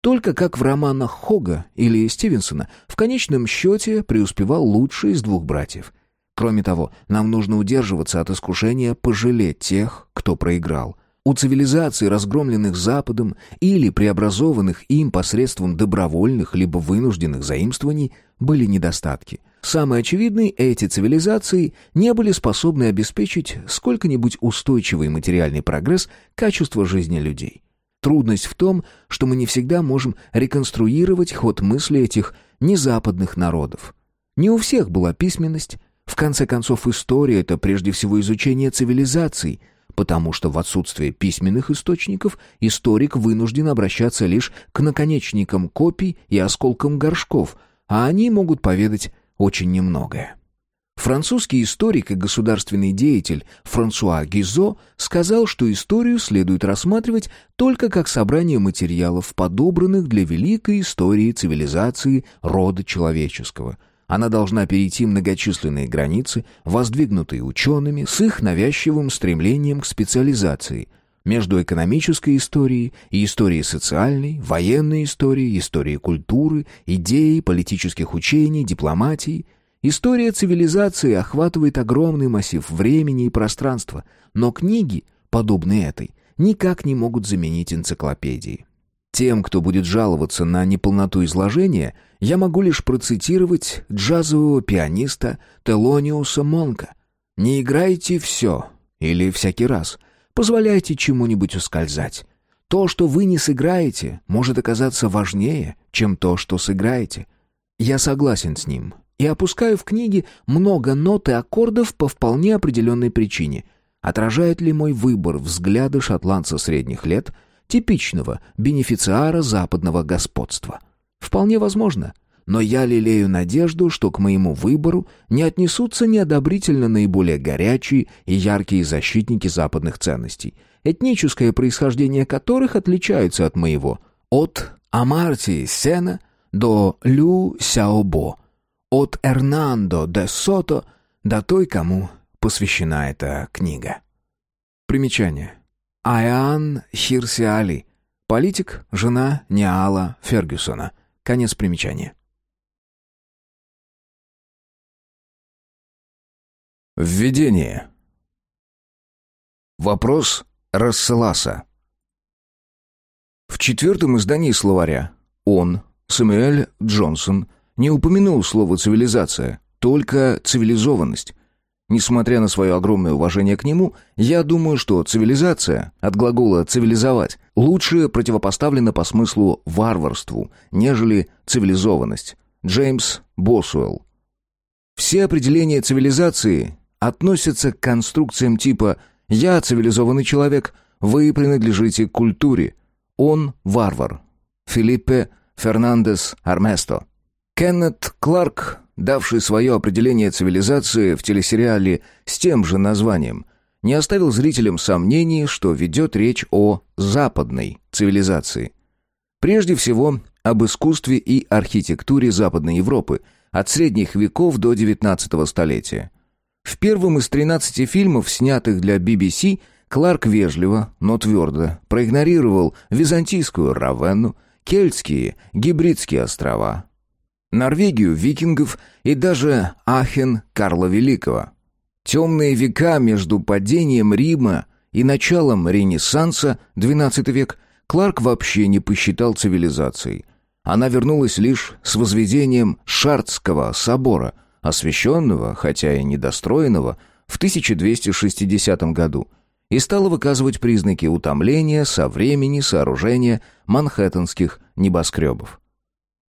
Только как в романах Хога или Стивенсона, в конечном счете преуспевал лучший из двух братьев. Кроме того, нам нужно удерживаться от искушения пожалеть тех, кто проиграл – у цивилизаций, разгромленных Западом или преобразованных им посредством добровольных либо вынужденных заимствований, были недостатки. Самые очевидные эти цивилизации не были способны обеспечить сколько-нибудь устойчивый материальный прогресс качества жизни людей. Трудность в том, что мы не всегда можем реконструировать ход мысли этих незападных народов. Не у всех была письменность. В конце концов, история — это прежде всего изучение цивилизаций — потому что в отсутствие письменных источников историк вынужден обращаться лишь к наконечникам копий и осколкам горшков, а они могут поведать очень немногое. Французский историк и государственный деятель Франсуа Гизо сказал, что историю следует рассматривать только как собрание материалов, подобранных для великой истории цивилизации рода человеческого – она должна перейти многочисленные границы, воздвигнутые учеными с их навязчивым стремлением к специализации между экономической историей и историей социальной, военной историей, историей культуры, идеей, политических учений, дипломатии. История цивилизации охватывает огромный массив времени и пространства, но книги, подобные этой, никак не могут заменить энциклопедии. Тем, кто будет жаловаться на неполноту изложения, я могу лишь процитировать джазового пианиста Телониуса Монка. «Не играйте все, или всякий раз. Позволяйте чему-нибудь ускользать. То, что вы не сыграете, может оказаться важнее, чем то, что сыграете». Я согласен с ним и опускаю в книге много нот и аккордов по вполне определенной причине. Отражает ли мой выбор взгляды шотландца средних лет – типичного бенефициара западного господства. Вполне возможно, но я лелею надежду, что к моему выбору не отнесутся неодобрительно наиболее горячие и яркие защитники западных ценностей, этническое происхождение которых отличается от моего, от Амартии Сена до Лю Сяобо, от Эрнандо де Сото до той, кому посвящена эта книга. Примечание. Айан Хирсиали. Политик, жена Ниала Фергюсона. Конец примечания. Введение. Вопрос Расселаса. В четвертом издании словаря он, Сэмюэль Джонсон, не упомянул слово «цивилизация», только «цивилизованность», Несмотря на свое огромное уважение к нему, я думаю, что цивилизация, от глагола «цивилизовать», лучше противопоставлена по смыслу варварству, нежели цивилизованность. Джеймс Босуэлл. Все определения цивилизации относятся к конструкциям типа «я цивилизованный человек», «вы принадлежите к культуре», «он варвар». Филиппе Фернандес Арместо. Кеннет Кларк давший свое определение цивилизации в телесериале с тем же названием, не оставил зрителям сомнений, что ведет речь о западной цивилизации. Прежде всего, об искусстве и архитектуре Западной Европы от средних веков до XIX столетия. В первом из 13 фильмов, снятых для BBC, Кларк вежливо, но твердо проигнорировал византийскую Равенну, кельтские, гибридские острова, Норвегию викингов и даже Ахен Карла Великого. Темные века между падением Рима и началом Ренессанса, XII век, Кларк вообще не посчитал цивилизацией. Она вернулась лишь с возведением Шартского собора, освященного, хотя и недостроенного, в 1260 году, и стала выказывать признаки утомления со времени сооружения манхэттенских небоскребов.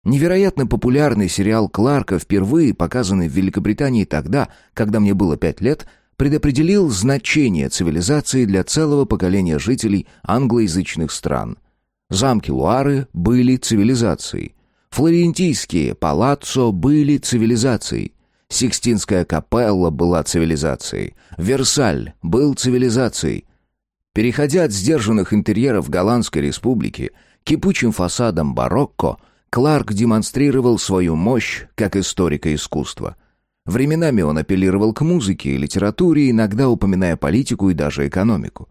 Невероятно популярный сериал Кларка, впервые показанный в Великобритании тогда, когда мне было пять лет, предопределил значение цивилизации для целого поколения жителей англоязычных стран. Замки Луары были цивилизацией. Флорентийские палаццо были цивилизацией. Сикстинская капелла была цивилизацией. Версаль был цивилизацией. Переходя от сдержанных интерьеров Голландской республики к кипучим фасадам барокко – Кларк демонстрировал свою мощь как историка искусства. Временами он апеллировал к музыке и литературе, иногда упоминая политику и даже экономику.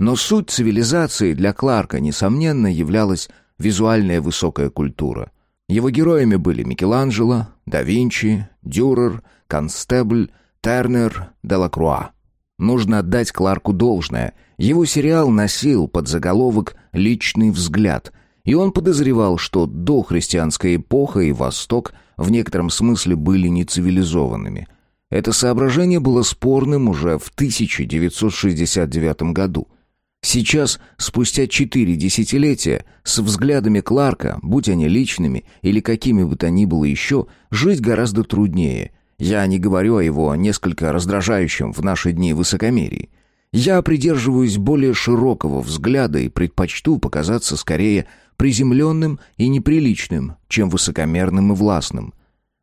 Но суть цивилизации для Кларка, несомненно, являлась визуальная высокая культура. Его героями были Микеланджело, да Винчи, Дюрер, Констебль, Тернер, Делакруа. Нужно отдать Кларку должное. Его сериал носил под заголовок «Личный взгляд», и он подозревал, что дохристианская эпоха и Восток в некотором смысле были нецивилизованными. Это соображение было спорным уже в 1969 году. Сейчас, спустя четыре десятилетия, с взглядами Кларка, будь они личными или какими бы то ни было еще, жить гораздо труднее. Я не говорю о его несколько раздражающем в наши дни высокомерии. Я придерживаюсь более широкого взгляда и предпочту показаться скорее приземленным и неприличным, чем высокомерным и властным.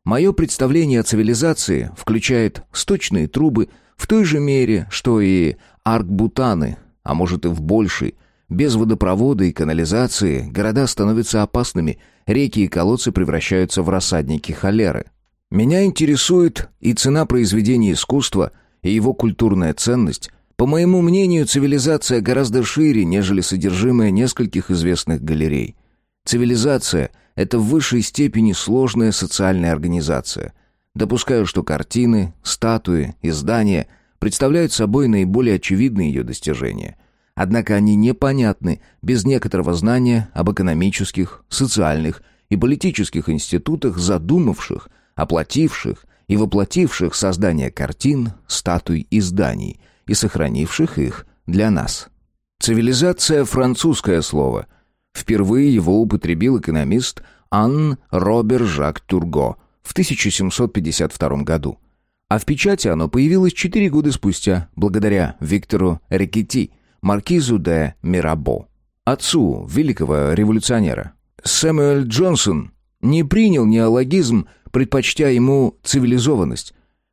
Мое представление о цивилизации включает сточные трубы в той же мере, что и аркбутаны, а может и в большей. Без водопровода и канализации города становятся опасными, реки и колодцы превращаются в рассадники холеры. Меня интересует и цена произведения искусства, и его культурная ценность – по моему мнению, цивилизация гораздо шире, нежели содержимое нескольких известных галерей. Цивилизация — это в высшей степени сложная социальная организация. Допускаю, что картины, статуи и здания представляют собой наиболее очевидные ее достижения. Однако они непонятны без некоторого знания об экономических, социальных и политических институтах, задумавших, оплативших и воплотивших создание картин, статуй и зданий — и сохранивших их для нас. Цивилизация – французское слово. Впервые его употребил экономист Анн Робер Жак Турго в 1752 году. А в печати оно появилось четыре года спустя, благодаря Виктору Рикетти, маркизу де Мирабо, отцу великого революционера. Сэмюэль Джонсон не принял неологизм, предпочтя ему цивилизованность,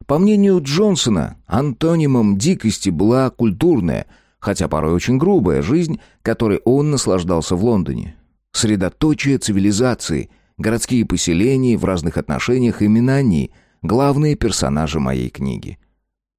по мнению Джонсона, антонимом дикости была культурная, хотя порой очень грубая жизнь, которой он наслаждался в Лондоне. Средоточие цивилизации, городские поселения в разных отношениях именно они – главные персонажи моей книги.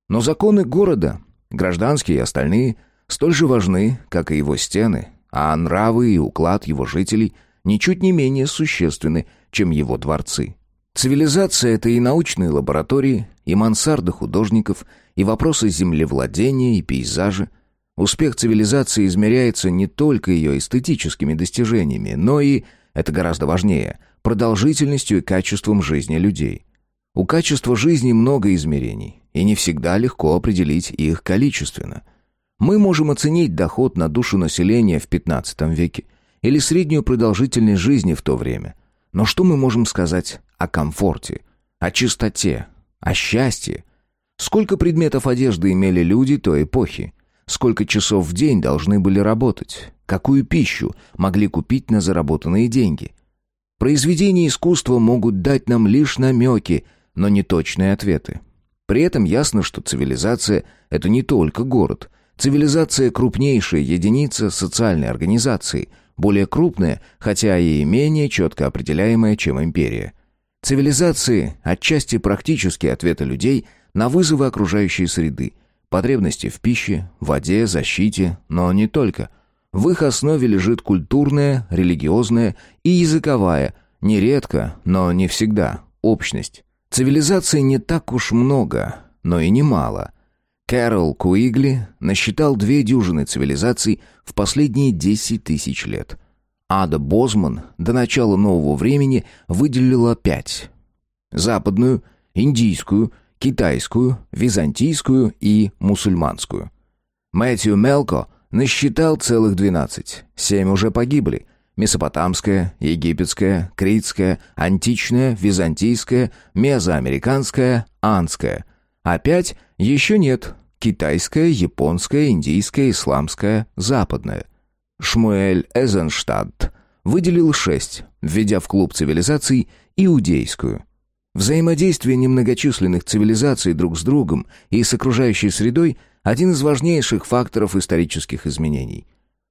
Но законы города, гражданские и остальные, столь же важны, как и его стены, а нравы и уклад его жителей ничуть не менее существенны, чем его дворцы. Цивилизация — это и научные лаборатории, и мансарды художников, и вопросы землевладения, и пейзажи. Успех цивилизации измеряется не только ее эстетическими достижениями, но и, это гораздо важнее, продолжительностью и качеством жизни людей. У качества жизни много измерений, и не всегда легко определить их количественно. Мы можем оценить доход на душу населения в XV веке или среднюю продолжительность жизни в то время. Но что мы можем сказать о комфорте, о чистоте, о счастье. Сколько предметов одежды имели люди той эпохи? Сколько часов в день должны были работать? Какую пищу могли купить на заработанные деньги? Произведения искусства могут дать нам лишь намеки, но не точные ответы. При этом ясно, что цивилизация — это не только город. Цивилизация — крупнейшая единица социальной организации, более крупная, хотя и менее четко определяемая, чем империя — Цивилизации отчасти практические ответы людей на вызовы окружающей среды, потребности в пище, воде, защите, но не только. В их основе лежит культурная, религиозная и языковая, Нередко, но не всегда, общность. Цивилизаций не так уж много, но и немало. Кэрол Куигли насчитал две дюжины цивилизаций в последние 10 тысяч лет. Ада Бозман до начала нового времени выделила пять. Западную, индийскую, китайскую, византийскую и мусульманскую. Мэтью Мелко насчитал целых двенадцать. Семь уже погибли. Месопотамская, египетская, критская, античная, византийская, мезоамериканская, анская. А пять еще нет. Китайская, японская, индийская, исламская, западная. Шмуэль Эзенштадт выделил шесть, введя в клуб цивилизаций иудейскую. Взаимодействие немногочисленных цивилизаций друг с другом и с окружающей средой – один из важнейших факторов исторических изменений.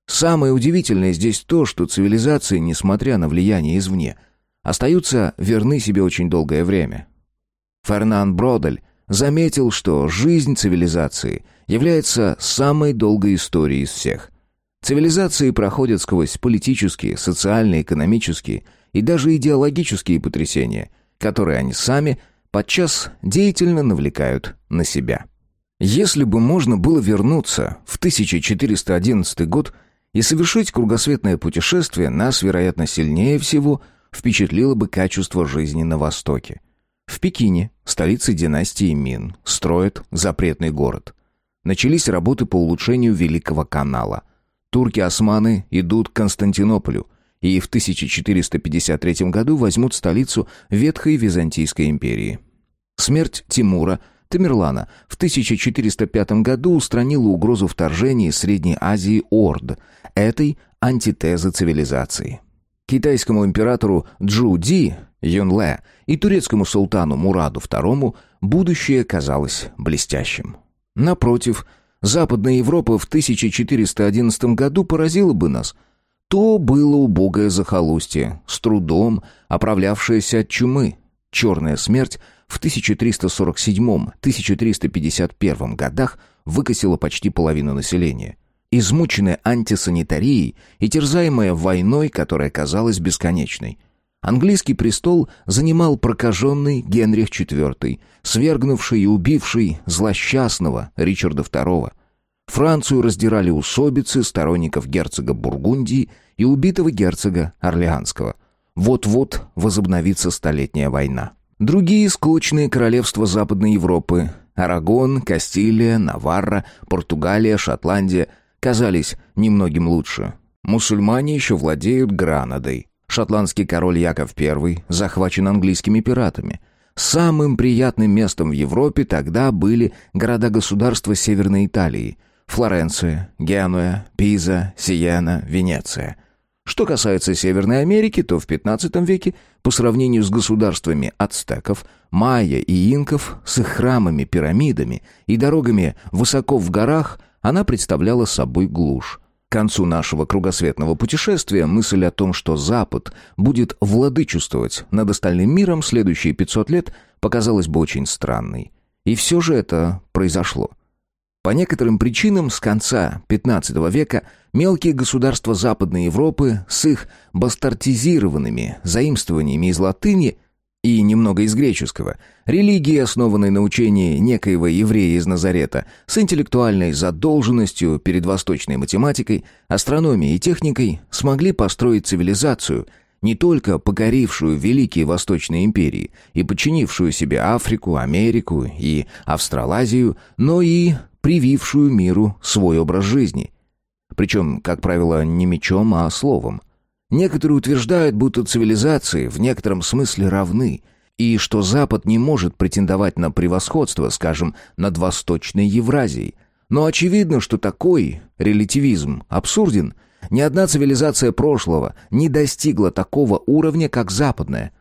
Самое удивительное здесь то, что цивилизации, несмотря на влияние извне, остаются верны себе очень долгое время. Фернан Бродель заметил, что жизнь цивилизации является самой долгой историей из всех. Цивилизации проходят сквозь политические, социальные, экономические и даже идеологические потрясения, которые они сами подчас деятельно навлекают на себя. Если бы можно было вернуться в 1411 год и совершить кругосветное путешествие, нас, вероятно, сильнее всего впечатлило бы качество жизни на Востоке. В Пекине, столице династии Мин, строят запретный город. Начались работы по улучшению Великого канала. Турки-османы идут к Константинополю и в 1453 году возьмут столицу Ветхой Византийской империи. Смерть Тимура Тамерлана в 1405 году устранила угрозу вторжения Средней Азии Орд, этой антитезы цивилизации. Китайскому императору Джу Ди Юнле и турецкому султану Мураду II будущее казалось блестящим. Напротив, Западная Европа в 1411 году поразила бы нас. То было убогое захолустье, с трудом оправлявшееся от чумы. Черная смерть в 1347-1351 годах выкосила почти половину населения. Измученная антисанитарией и терзаемая войной, которая казалась бесконечной – Английский престол занимал прокаженный Генрих IV, свергнувший и убивший злосчастного Ричарда II. Францию раздирали усобицы сторонников герцога Бургундии и убитого герцога Орлеанского. Вот-вот возобновится Столетняя война. Другие скучные королевства Западной Европы – Арагон, Кастилия, Наварра, Португалия, Шотландия – казались немногим лучше. Мусульмане еще владеют Гранадой, Шотландский король Яков I захвачен английскими пиратами. Самым приятным местом в Европе тогда были города-государства Северной Италии – Флоренция, Генуя, Пиза, Сиена, Венеция. Что касается Северной Америки, то в XV веке, по сравнению с государствами ацтеков, майя и инков, с их храмами, пирамидами и дорогами высоко в горах, она представляла собой глушь. К концу нашего кругосветного путешествия мысль о том, что Запад будет владычествовать над остальным миром следующие 500 лет, показалась бы очень странной. И все же это произошло. По некоторым причинам с конца XV века мелкие государства Западной Европы с их бастартизированными заимствованиями из латыни – и немного из греческого, религии, основанной на учении некоего еврея из Назарета, с интеллектуальной задолженностью перед восточной математикой, астрономией и техникой, смогли построить цивилизацию, не только покорившую великие восточные империи и подчинившую себе Африку, Америку и Австралазию, но и привившую миру свой образ жизни. Причем, как правило, не мечом, а словом – Некоторые утверждают, будто цивилизации в некотором смысле равны, и что Запад не может претендовать на превосходство, скажем, над Восточной Евразией. Но очевидно, что такой релятивизм абсурден. Ни одна цивилизация прошлого не достигла такого уровня, как западная.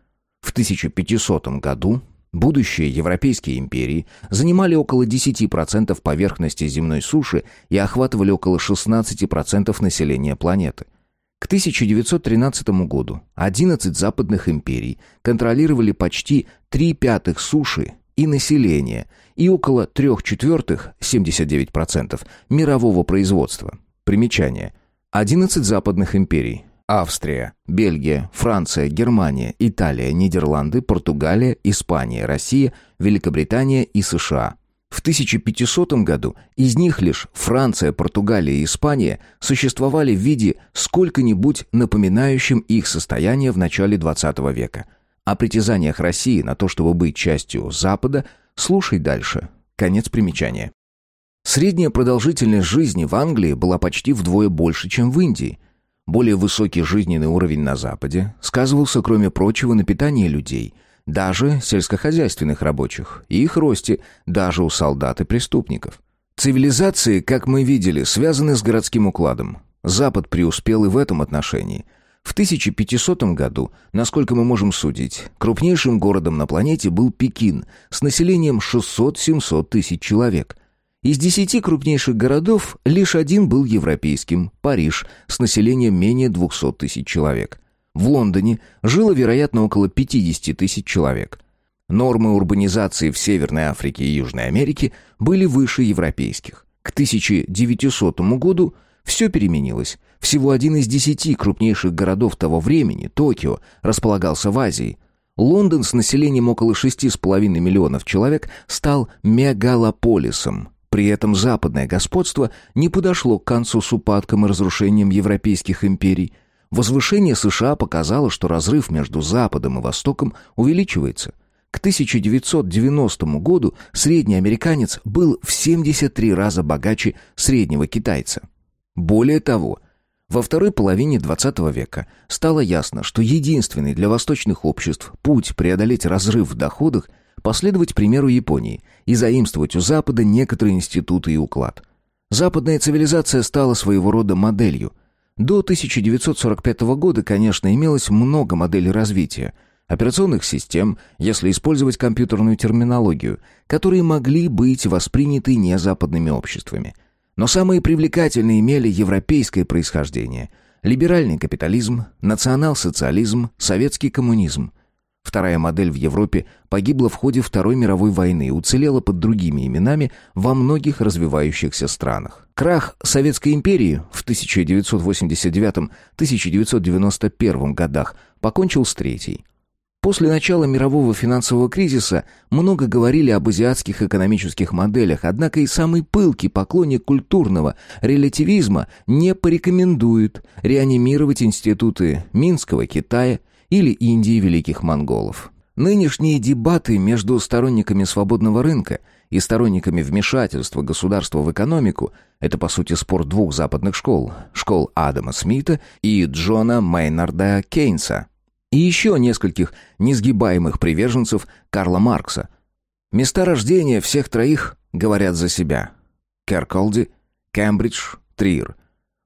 В 1500 году будущие европейские империи занимали около 10% поверхности земной суши и охватывали около 16% населения планеты – к 1913 году 11 западных империй контролировали почти 3 пятых суши и населения и около 3 четвертых, 79%, мирового производства. Примечание. 11 западных империй. Австрия, Бельгия, Франция, Германия, Италия, Нидерланды, Португалия, Испания, Россия, Великобритания и США. В 1500 году из них лишь Франция, Португалия и Испания существовали в виде сколько-нибудь напоминающим их состояние в начале XX века. О притязаниях России на то, чтобы быть частью Запада, слушай дальше. Конец примечания. Средняя продолжительность жизни в Англии была почти вдвое больше, чем в Индии. Более высокий жизненный уровень на Западе сказывался, кроме прочего, на питании людей – даже сельскохозяйственных рабочих, и их росте даже у солдат и преступников. Цивилизации, как мы видели, связаны с городским укладом. Запад преуспел и в этом отношении. В 1500 году, насколько мы можем судить, крупнейшим городом на планете был Пекин с населением 600-700 тысяч человек. Из десяти крупнейших городов лишь один был европейским – Париж, с населением менее 200 тысяч человек – в Лондоне жило, вероятно, около 50 тысяч человек. Нормы урбанизации в Северной Африке и Южной Америке были выше европейских. К 1900 году все переменилось. Всего один из десяти крупнейших городов того времени, Токио, располагался в Азии. Лондон с населением около 6,5 миллионов человек стал мегалополисом. При этом западное господство не подошло к концу с упадком и разрушением европейских империй – Возвышение США показало, что разрыв между Западом и Востоком увеличивается. К 1990 году средний американец был в 73 раза богаче среднего китайца. Более того, во второй половине XX века стало ясно, что единственный для восточных обществ путь преодолеть разрыв в доходах – последовать примеру Японии и заимствовать у Запада некоторые институты и уклад. Западная цивилизация стала своего рода моделью – до 1945 года, конечно, имелось много моделей развития, операционных систем, если использовать компьютерную терминологию, которые могли быть восприняты незападными обществами. Но самые привлекательные имели европейское происхождение – либеральный капитализм, национал-социализм, советский коммунизм. Вторая модель в Европе погибла в ходе Второй мировой войны уцелела под другими именами во многих развивающихся странах. Крах Советской империи в 1989-1991 годах покончил с третьей. После начала мирового финансового кризиса много говорили об азиатских экономических моделях, однако и самый пылкий поклонник культурного релятивизма не порекомендует реанимировать институты Минского Китая или Индии великих монголов. Нынешние дебаты между сторонниками свободного рынка и сторонниками вмешательства государства в экономику – это, по сути, спор двух западных школ – школ Адама Смита и Джона Мейнарда Кейнса, и еще нескольких несгибаемых приверженцев Карла Маркса. Места рождения всех троих говорят за себя. Керколди, Кембридж, Триер –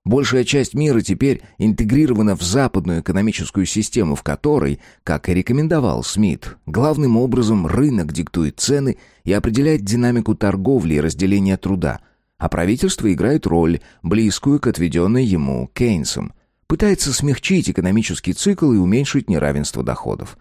Большая часть мира теперь интегрирована в западную экономическую систему, в которой, как и рекомендовал Смит, главным образом рынок диктует цены и определяет динамику торговли и разделения труда, а правительство играет роль, близкую к отведенной ему Кейнсом, пытается смягчить экономический цикл и уменьшить неравенство доходов.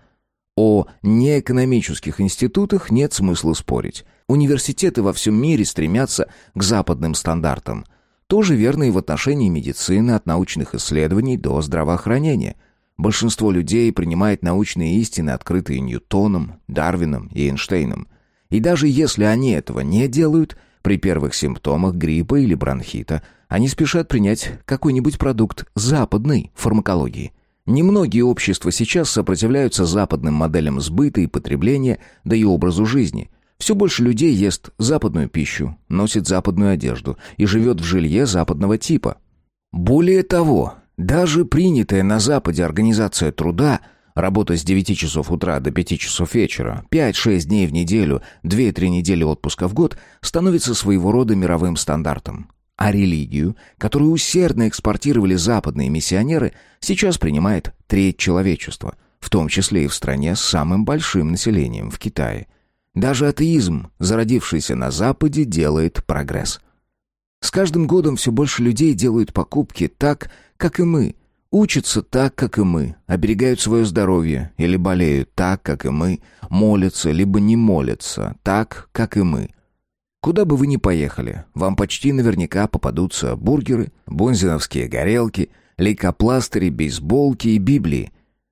О неэкономических институтах нет смысла спорить. Университеты во всем мире стремятся к западным стандартам – тоже верно и в отношении медицины от научных исследований до здравоохранения. Большинство людей принимает научные истины, открытые Ньютоном, Дарвином и Эйнштейном. И даже если они этого не делают, при первых симптомах гриппа или бронхита, они спешат принять какой-нибудь продукт западной фармакологии. Немногие общества сейчас сопротивляются западным моделям сбыта и потребления, да и образу жизни – все больше людей ест западную пищу, носит западную одежду и живет в жилье западного типа. Более того, даже принятая на Западе организация труда, работа с 9 часов утра до 5 часов вечера, 5-6 дней в неделю, 2-3 недели отпуска в год, становится своего рода мировым стандартом. А религию, которую усердно экспортировали западные миссионеры, сейчас принимает треть человечества, в том числе и в стране с самым большим населением в Китае – даже атеизм, зародившийся на Западе, делает прогресс. С каждым годом все больше людей делают покупки так, как и мы, учатся так, как и мы, оберегают свое здоровье или болеют так, как и мы, молятся либо не молятся так, как и мы. Куда бы вы ни поехали, вам почти наверняка попадутся бургеры, бонзиновские горелки, лейкопластыри, бейсболки и Библии.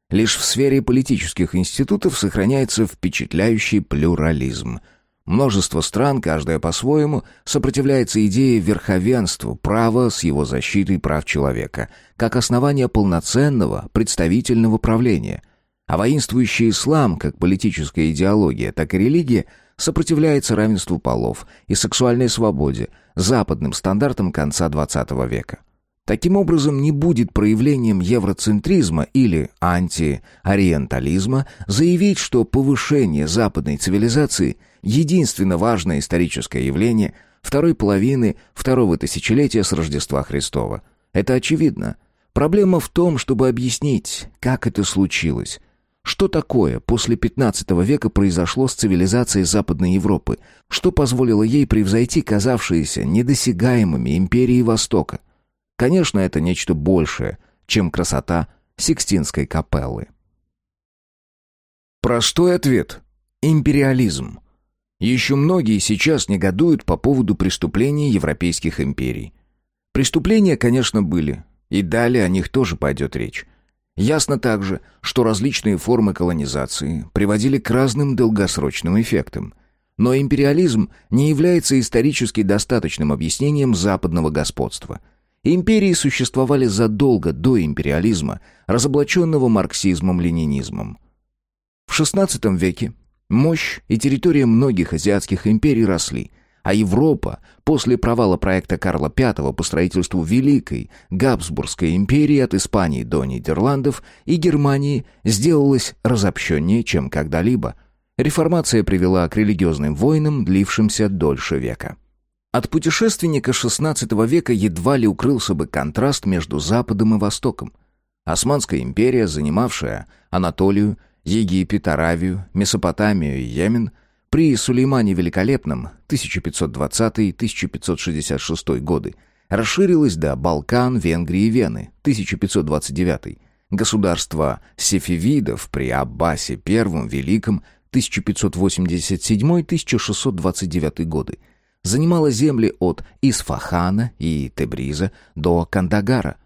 Лишь в сфере политических институтов сохраняется впечатляющий плюрализм. Множество стран, каждая по-своему, сопротивляется идее верховенства права с его защитой прав человека, как основания полноценного представительного правления. А воинствующий ислам, как политическая идеология, так и религия, сопротивляется равенству полов и сексуальной свободе, западным стандартам конца XX века. Таким образом, не будет проявлением евроцентризма или антиориентализма заявить, что повышение западной цивилизации – единственно важное историческое явление второй половины второго тысячелетия с Рождества Христова. Это очевидно. Проблема в том, чтобы объяснить, как это случилось. Что такое после XV века произошло с цивилизацией Западной Европы? Что позволило ей превзойти казавшиеся недосягаемыми империи Востока? Конечно, это нечто большее, чем красота Сикстинской капеллы. Простой ответ – империализм. Еще многие сейчас негодуют по поводу преступлений европейских империй. Преступления, конечно, были, и далее о них тоже пойдет речь. Ясно также, что различные формы колонизации приводили к разным долгосрочным эффектам. Но империализм не является исторически достаточным объяснением западного господства – Империи существовали задолго до империализма, разоблаченного марксизмом-ленинизмом. В XVI веке мощь и территория многих азиатских империй росли, а Европа после провала проекта Карла V по строительству Великой Габсбургской империи от Испании до Нидерландов и Германии сделалась разобщеннее, чем когда-либо. Реформация привела к религиозным войнам, длившимся дольше века. От путешественника XVI века едва ли укрылся бы контраст между Западом и Востоком. Османская империя, занимавшая Анатолию, Египет, Аравию, Месопотамию и Йемен, при Сулеймане Великолепном 1520-1566 годы расширилась до Балкан, Венгрии и Вены 1529 Государство сефевидов при Аббасе I Великом 1587-1629 годы – занимала земли от Исфахана и Тебриза до Кандагара.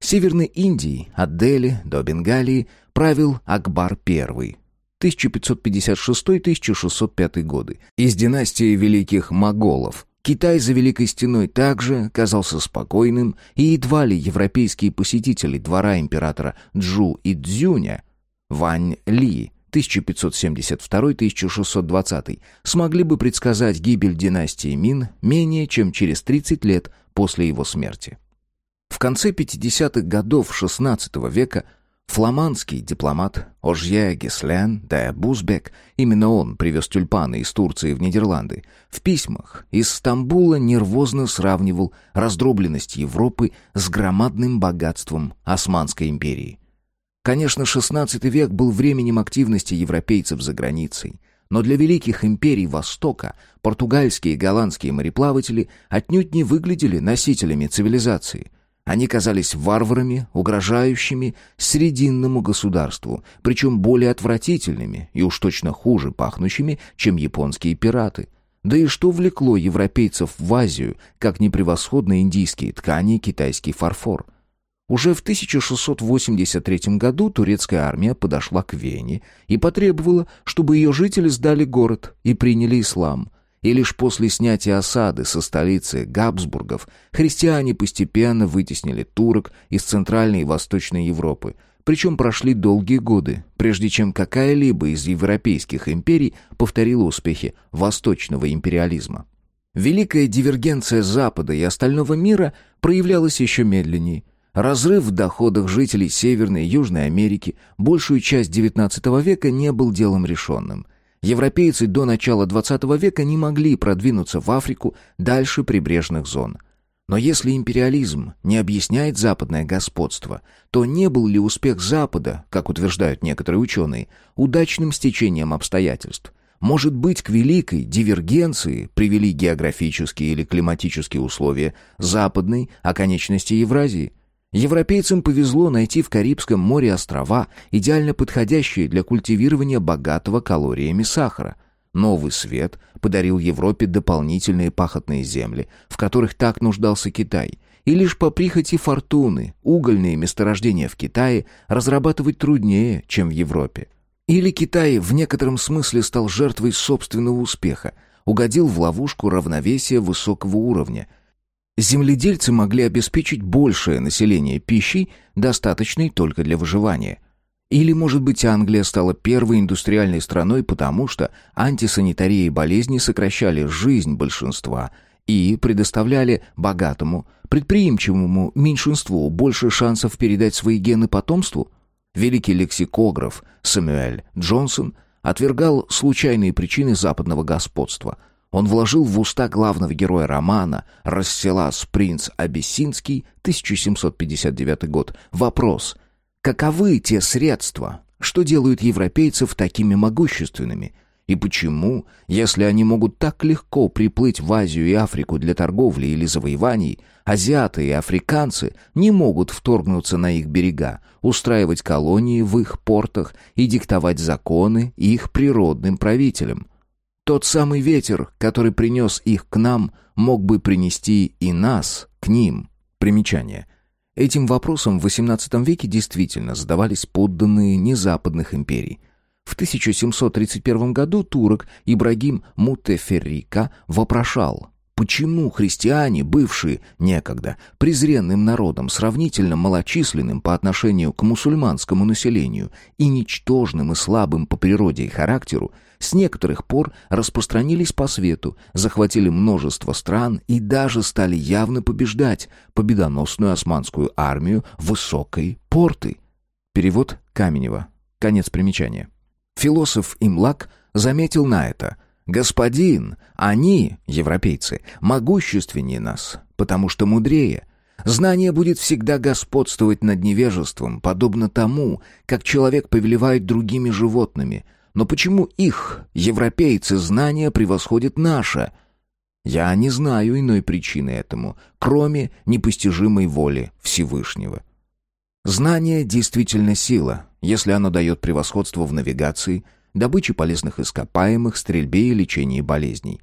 Северной Индии, от Дели до Бенгалии, правил Акбар I. 1556-1605 годы. Из династии великих моголов. Китай за Великой Стеной также казался спокойным, и едва ли европейские посетители двора императора Джу и Цзюня, Вань Ли, 1572-1620 смогли бы предсказать гибель династии Мин менее чем через 30 лет после его смерти. В конце 50-х годов XVI века фламандский дипломат Ожье Геслен де Бузбек, именно он привез тюльпаны из Турции в Нидерланды, в письмах из Стамбула нервозно сравнивал раздробленность Европы с громадным богатством Османской империи. Конечно, XVI век был временем активности европейцев за границей. Но для великих империй Востока португальские и голландские мореплаватели отнюдь не выглядели носителями цивилизации. Они казались варварами, угрожающими срединному государству, причем более отвратительными и уж точно хуже пахнущими, чем японские пираты. Да и что влекло европейцев в Азию, как непревосходные индийские ткани и китайский фарфор – уже в 1683 году турецкая армия подошла к Вене и потребовала, чтобы ее жители сдали город и приняли ислам. И лишь после снятия осады со столицы Габсбургов христиане постепенно вытеснили турок из Центральной и Восточной Европы. Причем прошли долгие годы, прежде чем какая-либо из европейских империй повторила успехи восточного империализма. Великая дивергенция Запада и остального мира проявлялась еще медленнее. Разрыв в доходах жителей Северной и Южной Америки большую часть XIX века не был делом решенным. Европейцы до начала XX века не могли продвинуться в Африку дальше прибрежных зон. Но если империализм не объясняет западное господство, то не был ли успех Запада, как утверждают некоторые ученые, удачным стечением обстоятельств? Может быть, к великой дивергенции привели географические или климатические условия западной оконечности Евразии – Европейцам повезло найти в Карибском море острова, идеально подходящие для культивирования богатого калориями сахара. Новый свет подарил Европе дополнительные пахотные земли, в которых так нуждался Китай, и лишь по прихоти фортуны угольные месторождения в Китае разрабатывать труднее, чем в Европе. Или Китай в некотором смысле стал жертвой собственного успеха, угодил в ловушку равновесия высокого уровня. Земледельцы могли обеспечить большее население пищей, достаточной только для выживания – или, может быть, Англия стала первой индустриальной страной, потому что антисанитария и болезни сокращали жизнь большинства и предоставляли богатому, предприимчивому меньшинству больше шансов передать свои гены потомству? Великий лексикограф Сэмюэль Джонсон отвергал случайные причины западного господства. Он вложил в уста главного героя романа «Расселас принц Абиссинский» 1759 год вопрос – Каковы те средства, что делают европейцев такими могущественными? И почему, если они могут так легко приплыть в Азию и Африку для торговли или завоеваний, азиаты и африканцы не могут вторгнуться на их берега, устраивать колонии в их портах и диктовать законы их природным правителям? Тот самый ветер, который принес их к нам, мог бы принести и нас к ним. Примечание. Этим вопросом в XVIII веке действительно задавались подданные незападных империй. В 1731 году турок Ибрагим Мутеферрика вопрошал, почему христиане, бывшие некогда презренным народом, сравнительно малочисленным по отношению к мусульманскому населению и ничтожным и слабым по природе и характеру, с некоторых пор распространились по свету, захватили множество стран и даже стали явно побеждать победоносную османскую армию высокой порты. Перевод Каменева. Конец примечания. Философ Имлак заметил на это – «Господин, они, европейцы, могущественнее нас, потому что мудрее. Знание будет всегда господствовать над невежеством, подобно тому, как человек повелевает другими животными – но почему их, европейцы, знания превосходят наше? Я не знаю иной причины этому, кроме непостижимой воли Всевышнего. Знание действительно сила, если оно дает превосходство в навигации, добыче полезных ископаемых, стрельбе и лечении болезней.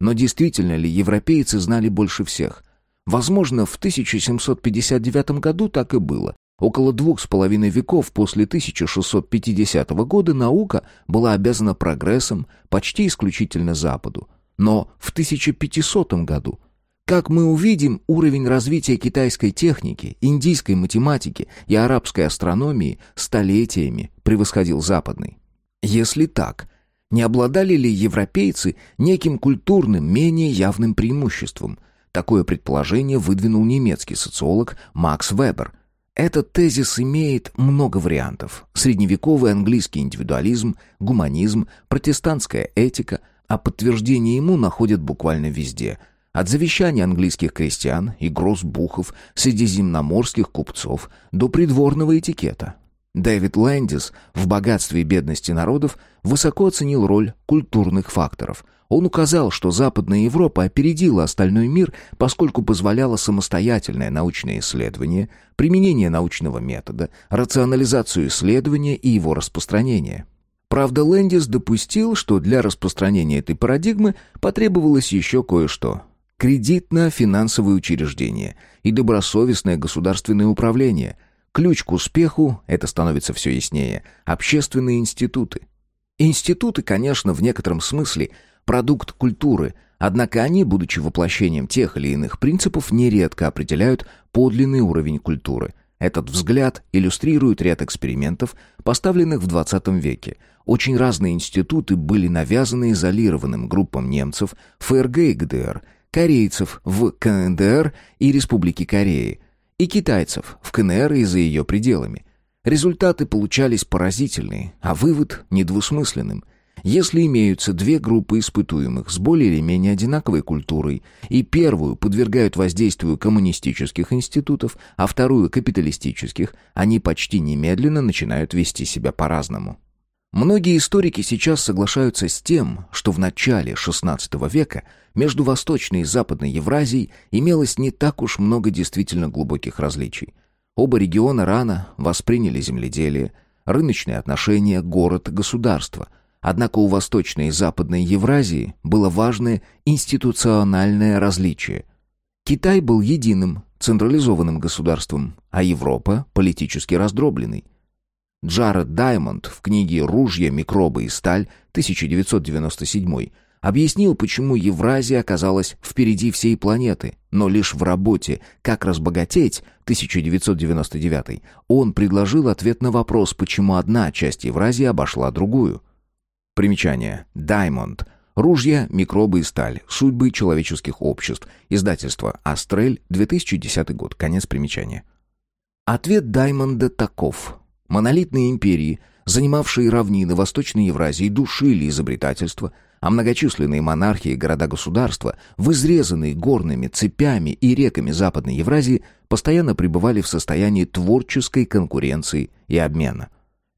Но действительно ли европейцы знали больше всех? Возможно, в 1759 году так и было, Около двух с половиной веков после 1650 года наука была обязана прогрессом почти исключительно Западу. Но в 1500 году, как мы увидим, уровень развития китайской техники, индийской математики и арабской астрономии столетиями превосходил западный. Если так, не обладали ли европейцы неким культурным, менее явным преимуществом? Такое предположение выдвинул немецкий социолог Макс Вебер, этот тезис имеет много вариантов. Средневековый английский индивидуализм, гуманизм, протестантская этика, а подтверждение ему находят буквально везде. От завещаний английских крестьян и гроссбухов, средиземноморских купцов до придворного этикета. Дэвид Лэндис в «Богатстве и бедности народов» высоко оценил роль культурных факторов – он указал, что Западная Европа опередила остальной мир, поскольку позволяла самостоятельное научное исследование, применение научного метода, рационализацию исследования и его распространение. Правда, Лэндис допустил, что для распространения этой парадигмы потребовалось еще кое-что. Кредитно-финансовые учреждения и добросовестное государственное управление. Ключ к успеху, это становится все яснее, общественные институты. Институты, конечно, в некотором смысле – продукт культуры, однако они, будучи воплощением тех или иных принципов, нередко определяют подлинный уровень культуры. Этот взгляд иллюстрирует ряд экспериментов, поставленных в 20 веке. Очень разные институты были навязаны изолированным группам немцев, ФРГ и ГДР, корейцев в КНДР и Республике Кореи, и китайцев в КНР и за ее пределами. Результаты получались поразительные, а вывод недвусмысленным – если имеются две группы испытуемых с более или менее одинаковой культурой, и первую подвергают воздействию коммунистических институтов, а вторую капиталистических, они почти немедленно начинают вести себя по-разному. Многие историки сейчас соглашаются с тем, что в начале XVI века между Восточной и Западной Евразией имелось не так уж много действительно глубоких различий. Оба региона рано восприняли земледелие, рыночные отношения, город, государство – Однако у Восточной и Западной Евразии было важное институциональное различие. Китай был единым, централизованным государством, а Европа политически раздробленной. Джаред Даймонд в книге «Ружья, микробы и сталь» 1997 объяснил, почему Евразия оказалась впереди всей планеты, но лишь в работе «Как разбогатеть» 1999 он предложил ответ на вопрос, почему одна часть Евразии обошла другую. Примечание. Даймонд. Ружья, микробы и сталь. Судьбы человеческих обществ. Издательство «Астрель», 2010 год. Конец примечания. Ответ Даймонда таков. Монолитные империи, занимавшие равнины Восточной Евразии, душили изобретательство, а многочисленные монархии и города-государства, возрезанные горными цепями и реками Западной Евразии, постоянно пребывали в состоянии творческой конкуренции и обмена.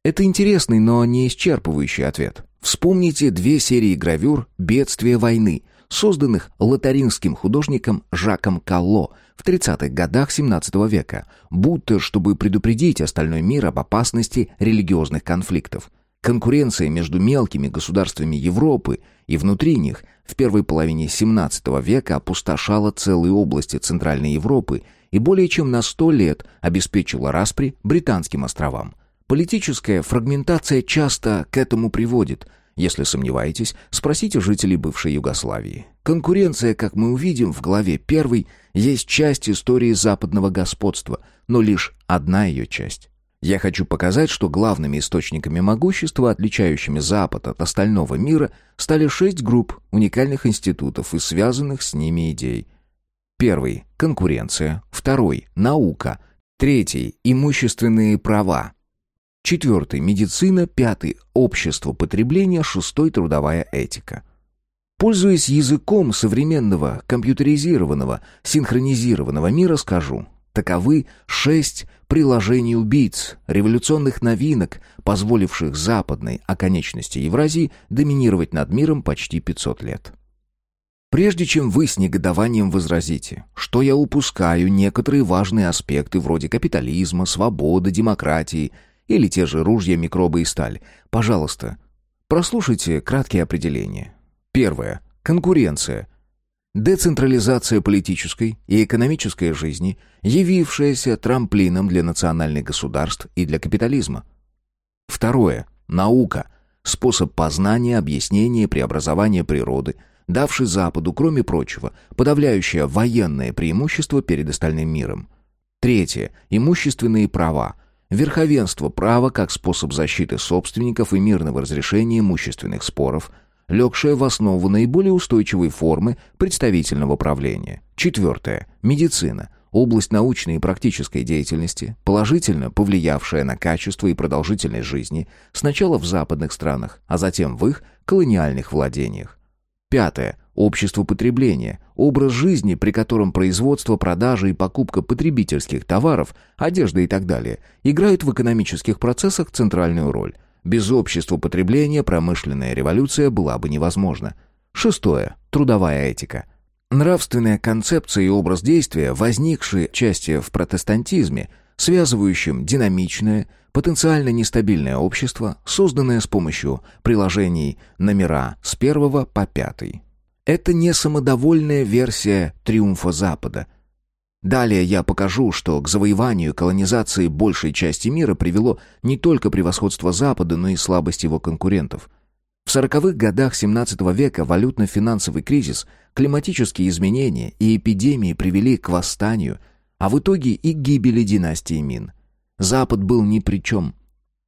Это интересный, но не исчерпывающий ответ. Вспомните две серии гравюр «Бедствие войны», созданных лотаринским художником Жаком Калло в 30-х годах XVII века, будто чтобы предупредить остальной мир об опасности религиозных конфликтов. Конкуренция между мелкими государствами Европы и внутри них в первой половине XVII века опустошала целые области Центральной Европы и более чем на сто лет обеспечила распри британским островам. Политическая фрагментация часто к этому приводит – если сомневаетесь, спросите жителей бывшей Югославии. Конкуренция, как мы увидим в главе 1, есть часть истории западного господства, но лишь одна ее часть. Я хочу показать, что главными источниками могущества, отличающими Запад от остального мира, стали шесть групп уникальных институтов и связанных с ними идей. Первый – конкуренция. Второй – наука. Третий – имущественные права. Четвертый – медицина. Пятый – общество потребления. Шестой – трудовая этика. Пользуясь языком современного, компьютеризированного, синхронизированного мира, скажу, таковы шесть приложений убийц, революционных новинок, позволивших западной оконечности Евразии доминировать над миром почти 500 лет. Прежде чем вы с негодованием возразите, что я упускаю некоторые важные аспекты вроде капитализма, свободы, демократии – или те же ружья, микробы и сталь. Пожалуйста, прослушайте краткие определения. Первое. Конкуренция. Децентрализация политической и экономической жизни, явившаяся трамплином для национальных государств и для капитализма. Второе. Наука. Способ познания, объяснения и преобразования природы, давший Западу, кроме прочего, подавляющее военное преимущество перед остальным миром. Третье. Имущественные права – верховенство права как способ защиты собственников и мирного разрешения имущественных споров, легшее в основу наиболее устойчивой формы представительного правления. Четвертое. Медицина. Область научной и практической деятельности, положительно повлиявшая на качество и продолжительность жизни сначала в западных странах, а затем в их колониальных владениях. Пятое. Общество потребления, образ жизни, при котором производство, продажа и покупка потребительских товаров, одежда и так далее, играют в экономических процессах центральную роль. Без общества потребления промышленная революция была бы невозможна. Шестое. Трудовая этика. Нравственная концепция и образ действия, возникшие части в протестантизме, связывающим динамичное, потенциально нестабильное общество, созданное с помощью приложений номера с первого по пятый. Это не самодовольная версия триумфа Запада. Далее я покажу, что к завоеванию и колонизации большей части мира привело не только превосходство Запада, но и слабость его конкурентов. В сороковых годах XVII века валютно-финансовый кризис, климатические изменения и эпидемии привели к восстанию, а в итоге и гибели династии Мин. Запад был ни при чем.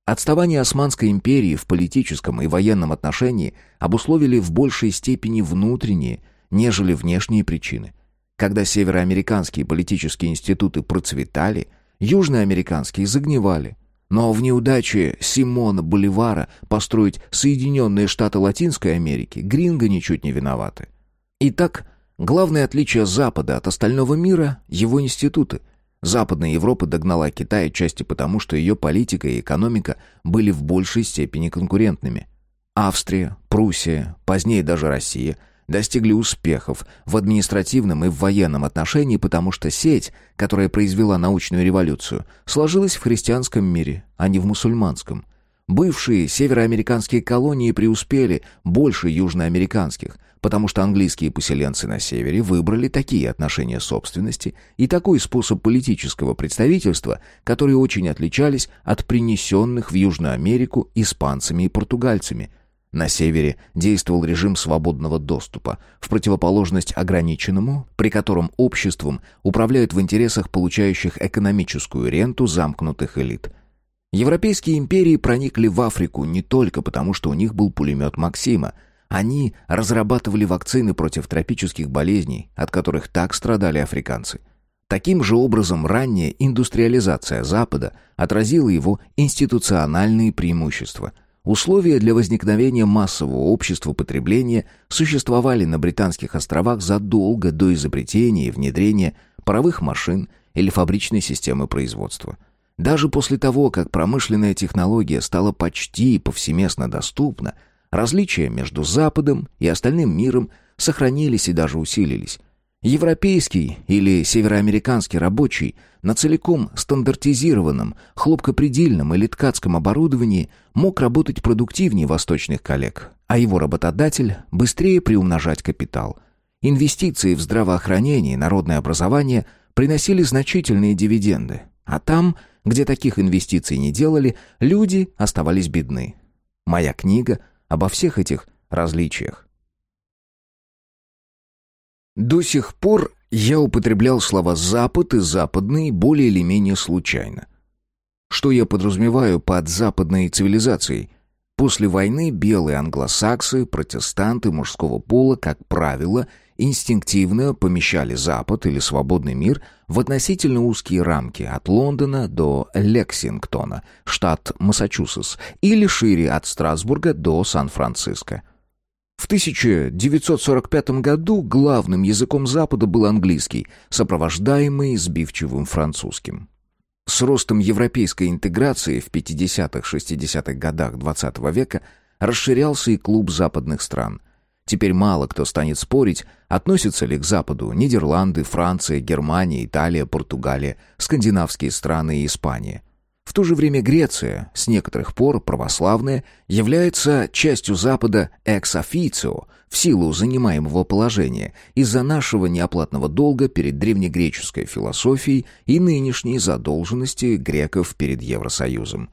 Отставание Османской империи в политическом и военном отношении обусловили в большей степени внутренние, нежели внешние причины. Когда североамериканские политические институты процветали, южноамериканские загнивали. Но в неудаче Симона Боливара построить Соединенные Штаты Латинской Америки гринго ничуть не виноваты. Итак, главное отличие Запада от остального мира – его институты – Западная Европа догнала Китай отчасти потому, что ее политика и экономика были в большей степени конкурентными. Австрия, Пруссия, позднее даже Россия достигли успехов в административном и в военном отношении, потому что сеть, которая произвела научную революцию, сложилась в христианском мире, а не в мусульманском. Бывшие североамериканские колонии преуспели больше южноамериканских, потому что английские поселенцы на севере выбрали такие отношения собственности и такой способ политического представительства, которые очень отличались от принесенных в Южную Америку испанцами и португальцами. На севере действовал режим свободного доступа, в противоположность ограниченному, при котором обществом управляют в интересах получающих экономическую ренту замкнутых элит – Европейские империи проникли в Африку не только потому, что у них был пулемет Максима. Они разрабатывали вакцины против тропических болезней, от которых так страдали африканцы. Таким же образом ранняя индустриализация Запада отразила его институциональные преимущества. Условия для возникновения массового общества потребления существовали на Британских островах задолго до изобретения и внедрения паровых машин или фабричной системы производства – даже после того, как промышленная технология стала почти повсеместно доступна, различия между Западом и остальным миром сохранились и даже усилились. Европейский или североамериканский рабочий на целиком стандартизированном хлопкопредельном или ткацком оборудовании мог работать продуктивнее восточных коллег, а его работодатель быстрее приумножать капитал. Инвестиции в здравоохранение и народное образование приносили значительные дивиденды, а там – где таких инвестиций не делали, люди оставались бедны. Моя книга обо всех этих различиях. До сих пор я употреблял слова «запад» и «западный» более или менее случайно. Что я подразумеваю под западной цивилизацией? После войны белые англосаксы, протестанты мужского пола, как правило, инстинктивно помещали Запад или свободный мир в относительно узкие рамки от Лондона до Лексингтона, штат Массачусетс, или шире от Страсбурга до Сан-Франциско. В 1945 году главным языком Запада был английский, сопровождаемый сбивчивым французским. С ростом европейской интеграции в 50-60-х годах XX -го века расширялся и клуб западных стран – Теперь мало кто станет спорить, относятся ли к Западу Нидерланды, Франция, Германия, Италия, Португалия, скандинавские страны и Испания. В то же время Греция, с некоторых пор православная, является частью Запада экс-официо в силу занимаемого положения из-за нашего неоплатного долга перед древнегреческой философией и нынешней задолженности греков перед Евросоюзом.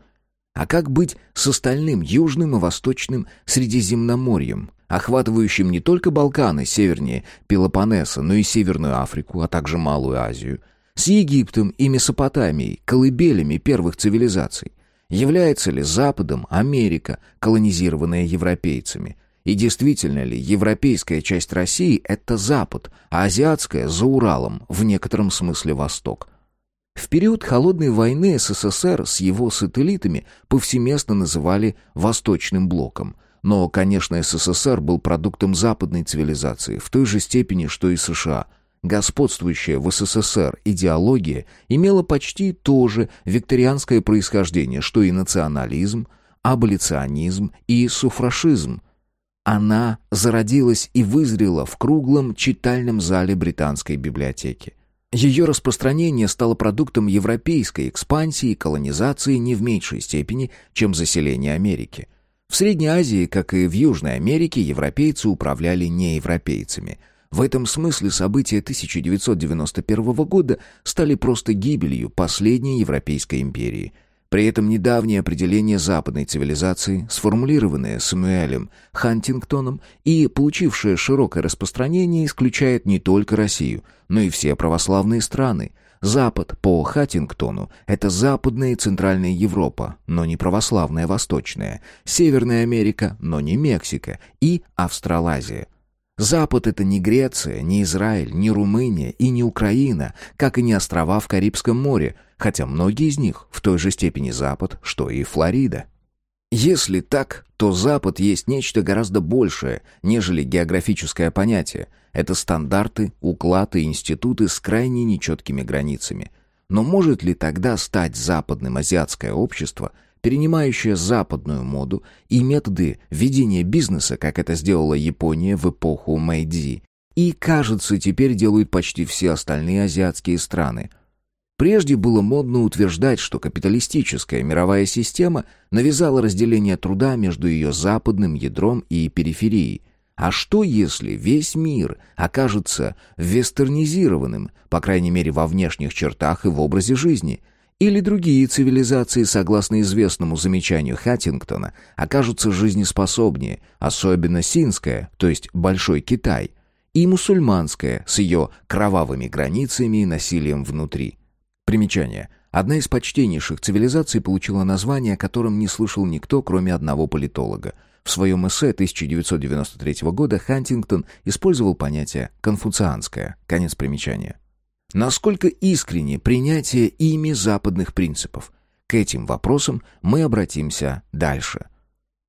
А как быть с остальным Южным и Восточным Средиземноморьем, охватывающим не только Балканы севернее Пелопоннеса, но и Северную Африку, а также Малую Азию, с Египтом и Месопотамией, колыбелями первых цивилизаций. Является ли Западом Америка, колонизированная европейцами? И действительно ли европейская часть России – это Запад, а азиатская – за Уралом, в некотором смысле Восток? В период Холодной войны СССР с его сателлитами повсеместно называли «Восточным блоком», но, конечно, СССР был продуктом западной цивилизации в той же степени, что и США. Господствующая в СССР идеология имела почти то же викторианское происхождение, что и национализм, аболиционизм и суфрашизм. Она зародилась и вызрела в круглом читальном зале британской библиотеки. Ее распространение стало продуктом европейской экспансии и колонизации не в меньшей степени, чем заселение Америки – в Средней Азии, как и в Южной Америке, европейцы управляли неевропейцами. В этом смысле события 1991 года стали просто гибелью последней Европейской империи. При этом недавнее определение западной цивилизации, сформулированное Самуэлем Хантингтоном и получившее широкое распространение, исключает не только Россию, но и все православные страны – Запад по Хаттингтону – это Западная и Центральная Европа, но не православная Восточная, Северная Америка, но не Мексика и Австралазия. Запад – это не Греция, не Израиль, не Румыния и не Украина, как и не острова в Карибском море, хотя многие из них в той же степени Запад, что и Флорида. Если так, то Запад есть нечто гораздо большее, нежели географическое понятие. Это стандарты, уклад и институты с крайне нечеткими границами. Но может ли тогда стать западным азиатское общество, перенимающее западную моду и методы ведения бизнеса, как это сделала Япония в эпоху Мэйдзи, и, кажется, теперь делают почти все остальные азиатские страны – Прежде было модно утверждать, что капиталистическая мировая система навязала разделение труда между ее западным ядром и периферией. А что если весь мир окажется вестернизированным, по крайней мере во внешних чертах и в образе жизни? Или другие цивилизации, согласно известному замечанию Хаттингтона, окажутся жизнеспособнее, особенно синская, то есть Большой Китай, и мусульманская с ее кровавыми границами и насилием внутри. Примечание. Одна из почтеннейших цивилизаций получила название, о котором не слышал никто, кроме одного политолога. В своем эссе 1993 года Хантингтон использовал понятие «конфуцианское». Конец примечания. Насколько искренне принятие ими западных принципов? К этим вопросам мы обратимся дальше.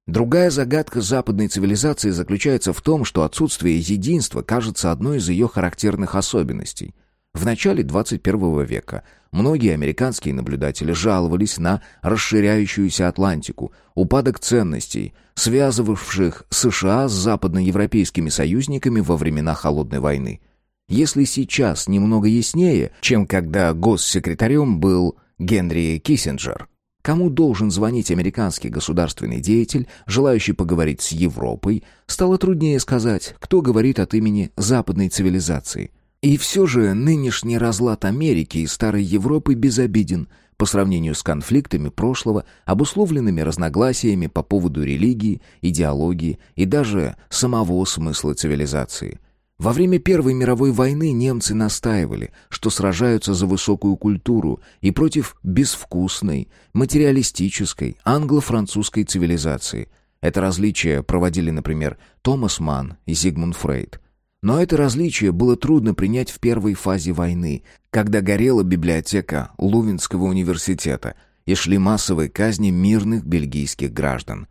Другая загадка западной цивилизации заключается в том, что отсутствие единства кажется одной из ее характерных особенностей. В начале 21 века многие американские наблюдатели жаловались на расширяющуюся Атлантику, упадок ценностей, связывавших США с западноевропейскими союзниками во времена Холодной войны. Если сейчас немного яснее, чем когда госсекретарем был Генри Киссинджер, Кому должен звонить американский государственный деятель, желающий поговорить с Европой, стало труднее сказать, кто говорит от имени западной цивилизации – и все же нынешний разлад Америки и Старой Европы безобиден по сравнению с конфликтами прошлого, обусловленными разногласиями по поводу религии, идеологии и даже самого смысла цивилизации. Во время Первой мировой войны немцы настаивали, что сражаются за высокую культуру и против безвкусной, материалистической, англо-французской цивилизации. Это различие проводили, например, Томас Манн и Зигмунд Фрейд – но это различие было трудно принять в первой фазе войны, когда горела библиотека Лувинского университета и шли массовые казни мирных бельгийских граждан.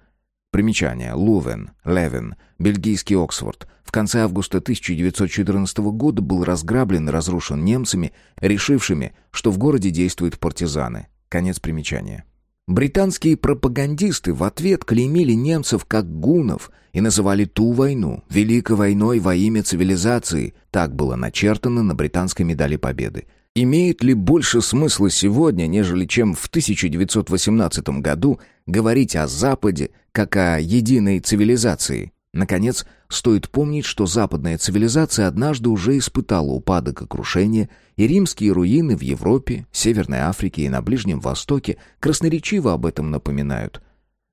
Примечание. Лувен, Левен, бельгийский Оксфорд. В конце августа 1914 года был разграблен и разрушен немцами, решившими, что в городе действуют партизаны. Конец примечания. Британские пропагандисты в ответ клеймили немцев как гунов и называли ту войну «Великой войной во имя цивилизации», так было начертано на британской медали победы. Имеет ли больше смысла сегодня, нежели чем в 1918 году, говорить о Западе как о единой цивилизации? Наконец, стоит помнить, что западная цивилизация однажды уже испытала упадок и крушение, и римские руины в Европе, Северной Африке и на Ближнем Востоке красноречиво об этом напоминают.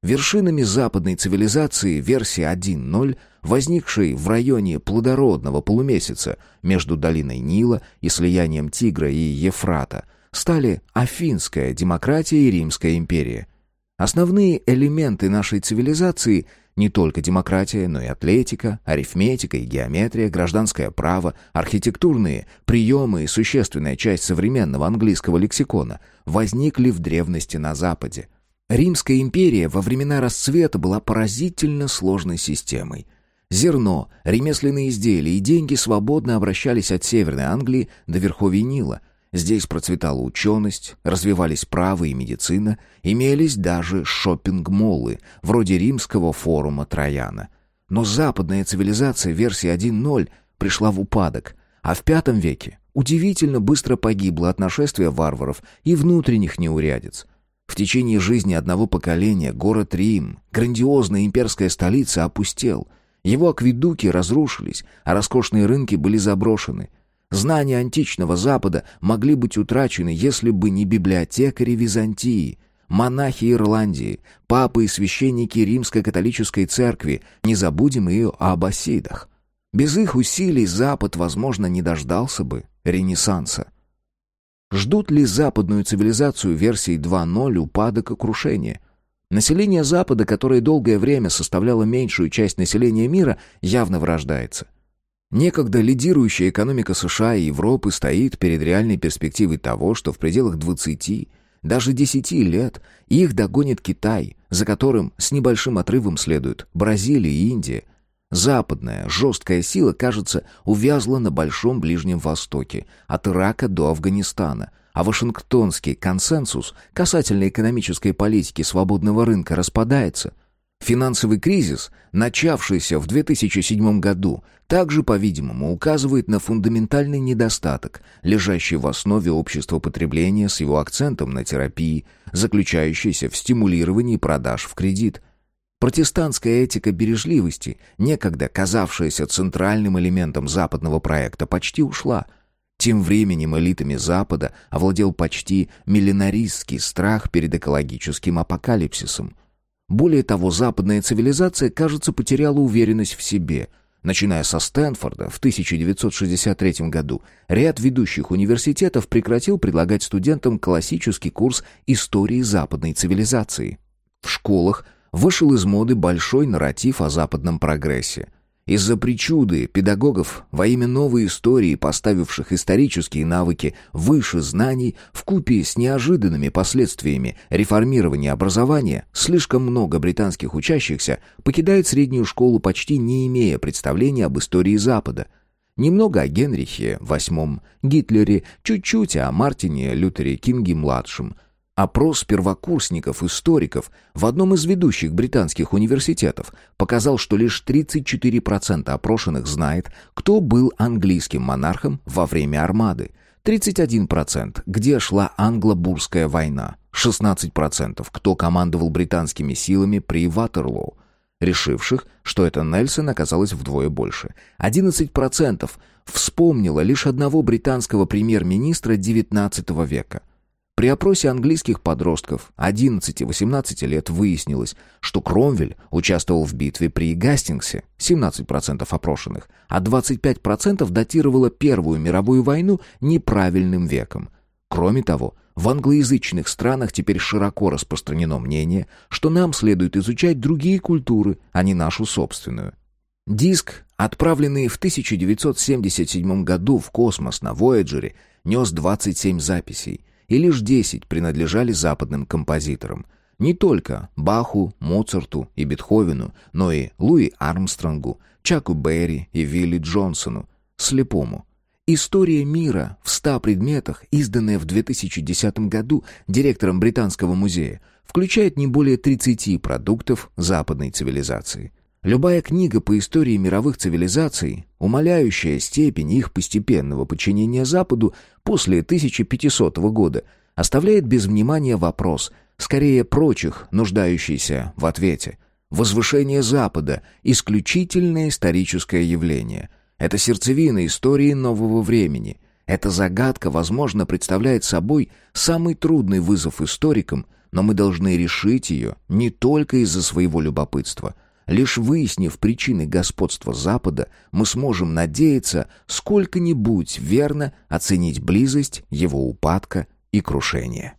Вершинами западной цивилизации версии 1.0, возникшей в районе плодородного полумесяца между долиной Нила и слиянием Тигра и Ефрата, стали Афинская демократия и Римская империя. Основные элементы нашей цивилизации – не только демократия, но и атлетика, арифметика и геометрия, гражданское право, архитектурные приемы и существенная часть современного английского лексикона возникли в древности на Западе. Римская империя во времена расцвета была поразительно сложной системой. Зерно, ремесленные изделия и деньги свободно обращались от Северной Англии до верховья Нила – Здесь процветала ученость, развивались право и медицина, имелись даже шопинг-моллы, вроде римского форума Трояна. Но западная цивилизация версии 1.0 пришла в упадок, а в V веке удивительно быстро погибла от нашествия варваров и внутренних неурядиц. В течение жизни одного поколения город Рим, грандиозная имперская столица, опустел. Его акведуки разрушились, а роскошные рынки были заброшены – Знания античного Запада могли быть утрачены, если бы не библиотекари Византии, монахи Ирландии, папы и священники Римской католической церкви, не забудем и о аббасидах. Без их усилий Запад, возможно, не дождался бы Ренессанса. Ждут ли западную цивилизацию версии 2.0 упадок и крушение? Население Запада, которое долгое время составляло меньшую часть населения мира, явно вырождается. Некогда лидирующая экономика США и Европы стоит перед реальной перспективой того, что в пределах 20, даже 10 лет их догонит Китай, за которым с небольшим отрывом следуют Бразилия и Индия. Западная жесткая сила, кажется, увязла на Большом Ближнем Востоке, от Ирака до Афганистана, а Вашингтонский консенсус касательно экономической политики свободного рынка распадается – Финансовый кризис, начавшийся в 2007 году, также, по-видимому, указывает на фундаментальный недостаток, лежащий в основе общества потребления с его акцентом на терапии, заключающийся в стимулировании продаж в кредит. Протестантская этика бережливости, некогда казавшаяся центральным элементом западного проекта, почти ушла. Тем временем элитами Запада овладел почти миллинаристский страх перед экологическим апокалипсисом. Более того, западная цивилизация, кажется, потеряла уверенность в себе – Начиная со Стэнфорда в 1963 году, ряд ведущих университетов прекратил предлагать студентам классический курс истории западной цивилизации. В школах вышел из моды большой нарратив о западном прогрессе. Из-за причуды педагогов во имя новой истории, поставивших исторические навыки выше знаний, в купе с неожиданными последствиями реформирования образования, слишком много британских учащихся покидает среднюю школу, почти не имея представления об истории Запада. Немного о Генрихе VIII, Гитлере, чуть-чуть о Мартине Лютере Кинге-младшем – Опрос первокурсников-историков в одном из ведущих британских университетов показал, что лишь 34% опрошенных знает, кто был английским монархом во время армады, 31% где шла англо-бурская война, 16% кто командовал британскими силами при Ватерлоу, решивших, что это Нельсон оказалось вдвое больше. 11% вспомнило лишь одного британского премьер-министра XIX века – при опросе английских подростков 11-18 лет выяснилось, что Кромвель участвовал в битве при Гастингсе, 17% опрошенных, а 25% датировало Первую мировую войну неправильным веком. Кроме того, в англоязычных странах теперь широко распространено мнение, что нам следует изучать другие культуры, а не нашу собственную. Диск, отправленный в 1977 году в космос на Вояджере, нес 27 записей – и лишь десять принадлежали западным композиторам. Не только Баху, Моцарту и Бетховену, но и Луи Армстронгу, Чаку Берри и Вилли Джонсону, слепому. История мира в ста предметах, изданная в 2010 году директором Британского музея, включает не более 30 продуктов западной цивилизации. Любая книга по истории мировых цивилизаций, умаляющая степень их постепенного подчинения Западу после 1500 года, оставляет без внимания вопрос, скорее прочих, нуждающийся в ответе. Возвышение Запада – исключительное историческое явление. Это сердцевина истории нового времени. Эта загадка, возможно, представляет собой самый трудный вызов историкам, но мы должны решить ее не только из-за своего любопытства – Лишь выяснив причины господства Запада, мы сможем надеяться сколько-нибудь верно оценить близость его упадка и крушения.